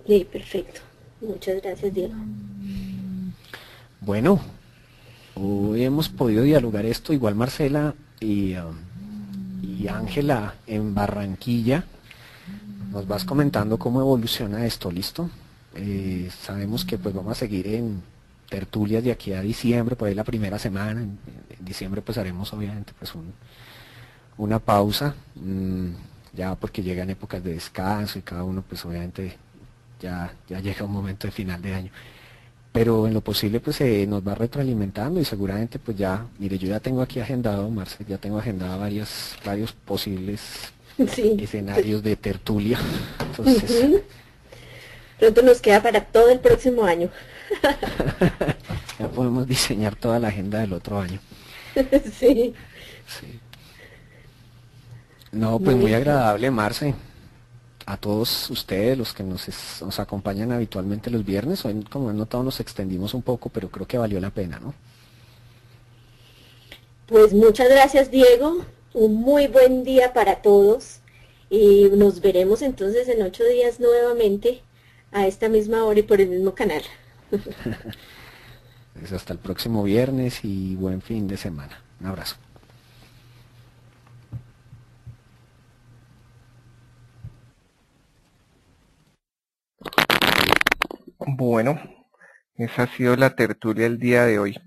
Sí, perfecto. Muchas gracias, Diego.
Bueno, hoy hemos podido dialogar esto, igual Marcela y, um, y Ángela en Barranquilla. Nos vas comentando cómo evoluciona esto, ¿listo? Eh, sabemos que pues vamos a seguir en tertulias de aquí a diciembre, por ahí la primera semana. En, en diciembre pues haremos obviamente pues un, una pausa, mm, ya porque llegan épocas de descanso y cada uno pues obviamente ya, ya llega un momento de final de año. Pero en lo posible pues se nos va retroalimentando y seguramente pues ya, mire, yo ya tengo aquí agendado, Marcel, ya tengo agendado varios, varios posibles [LAUGHS] escenarios de tertulia. Entonces,
Pronto nos queda para todo el próximo año. [LAUGHS]
ya podemos diseñar toda la agenda del otro año. [LAUGHS]
sí.
sí. No, pues muy agradable, Marce. A todos ustedes, los que nos, nos acompañan habitualmente los viernes, hoy como he notado nos extendimos un poco, pero creo que valió la pena, ¿no?
Pues muchas gracias, Diego. Un muy buen día para todos. Y nos veremos entonces en ocho días nuevamente a esta misma hora y por el mismo canal. [LAUGHS]
pues hasta el próximo viernes y buen fin de semana. Un abrazo.
Bueno, esa ha sido la tertulia el día de hoy.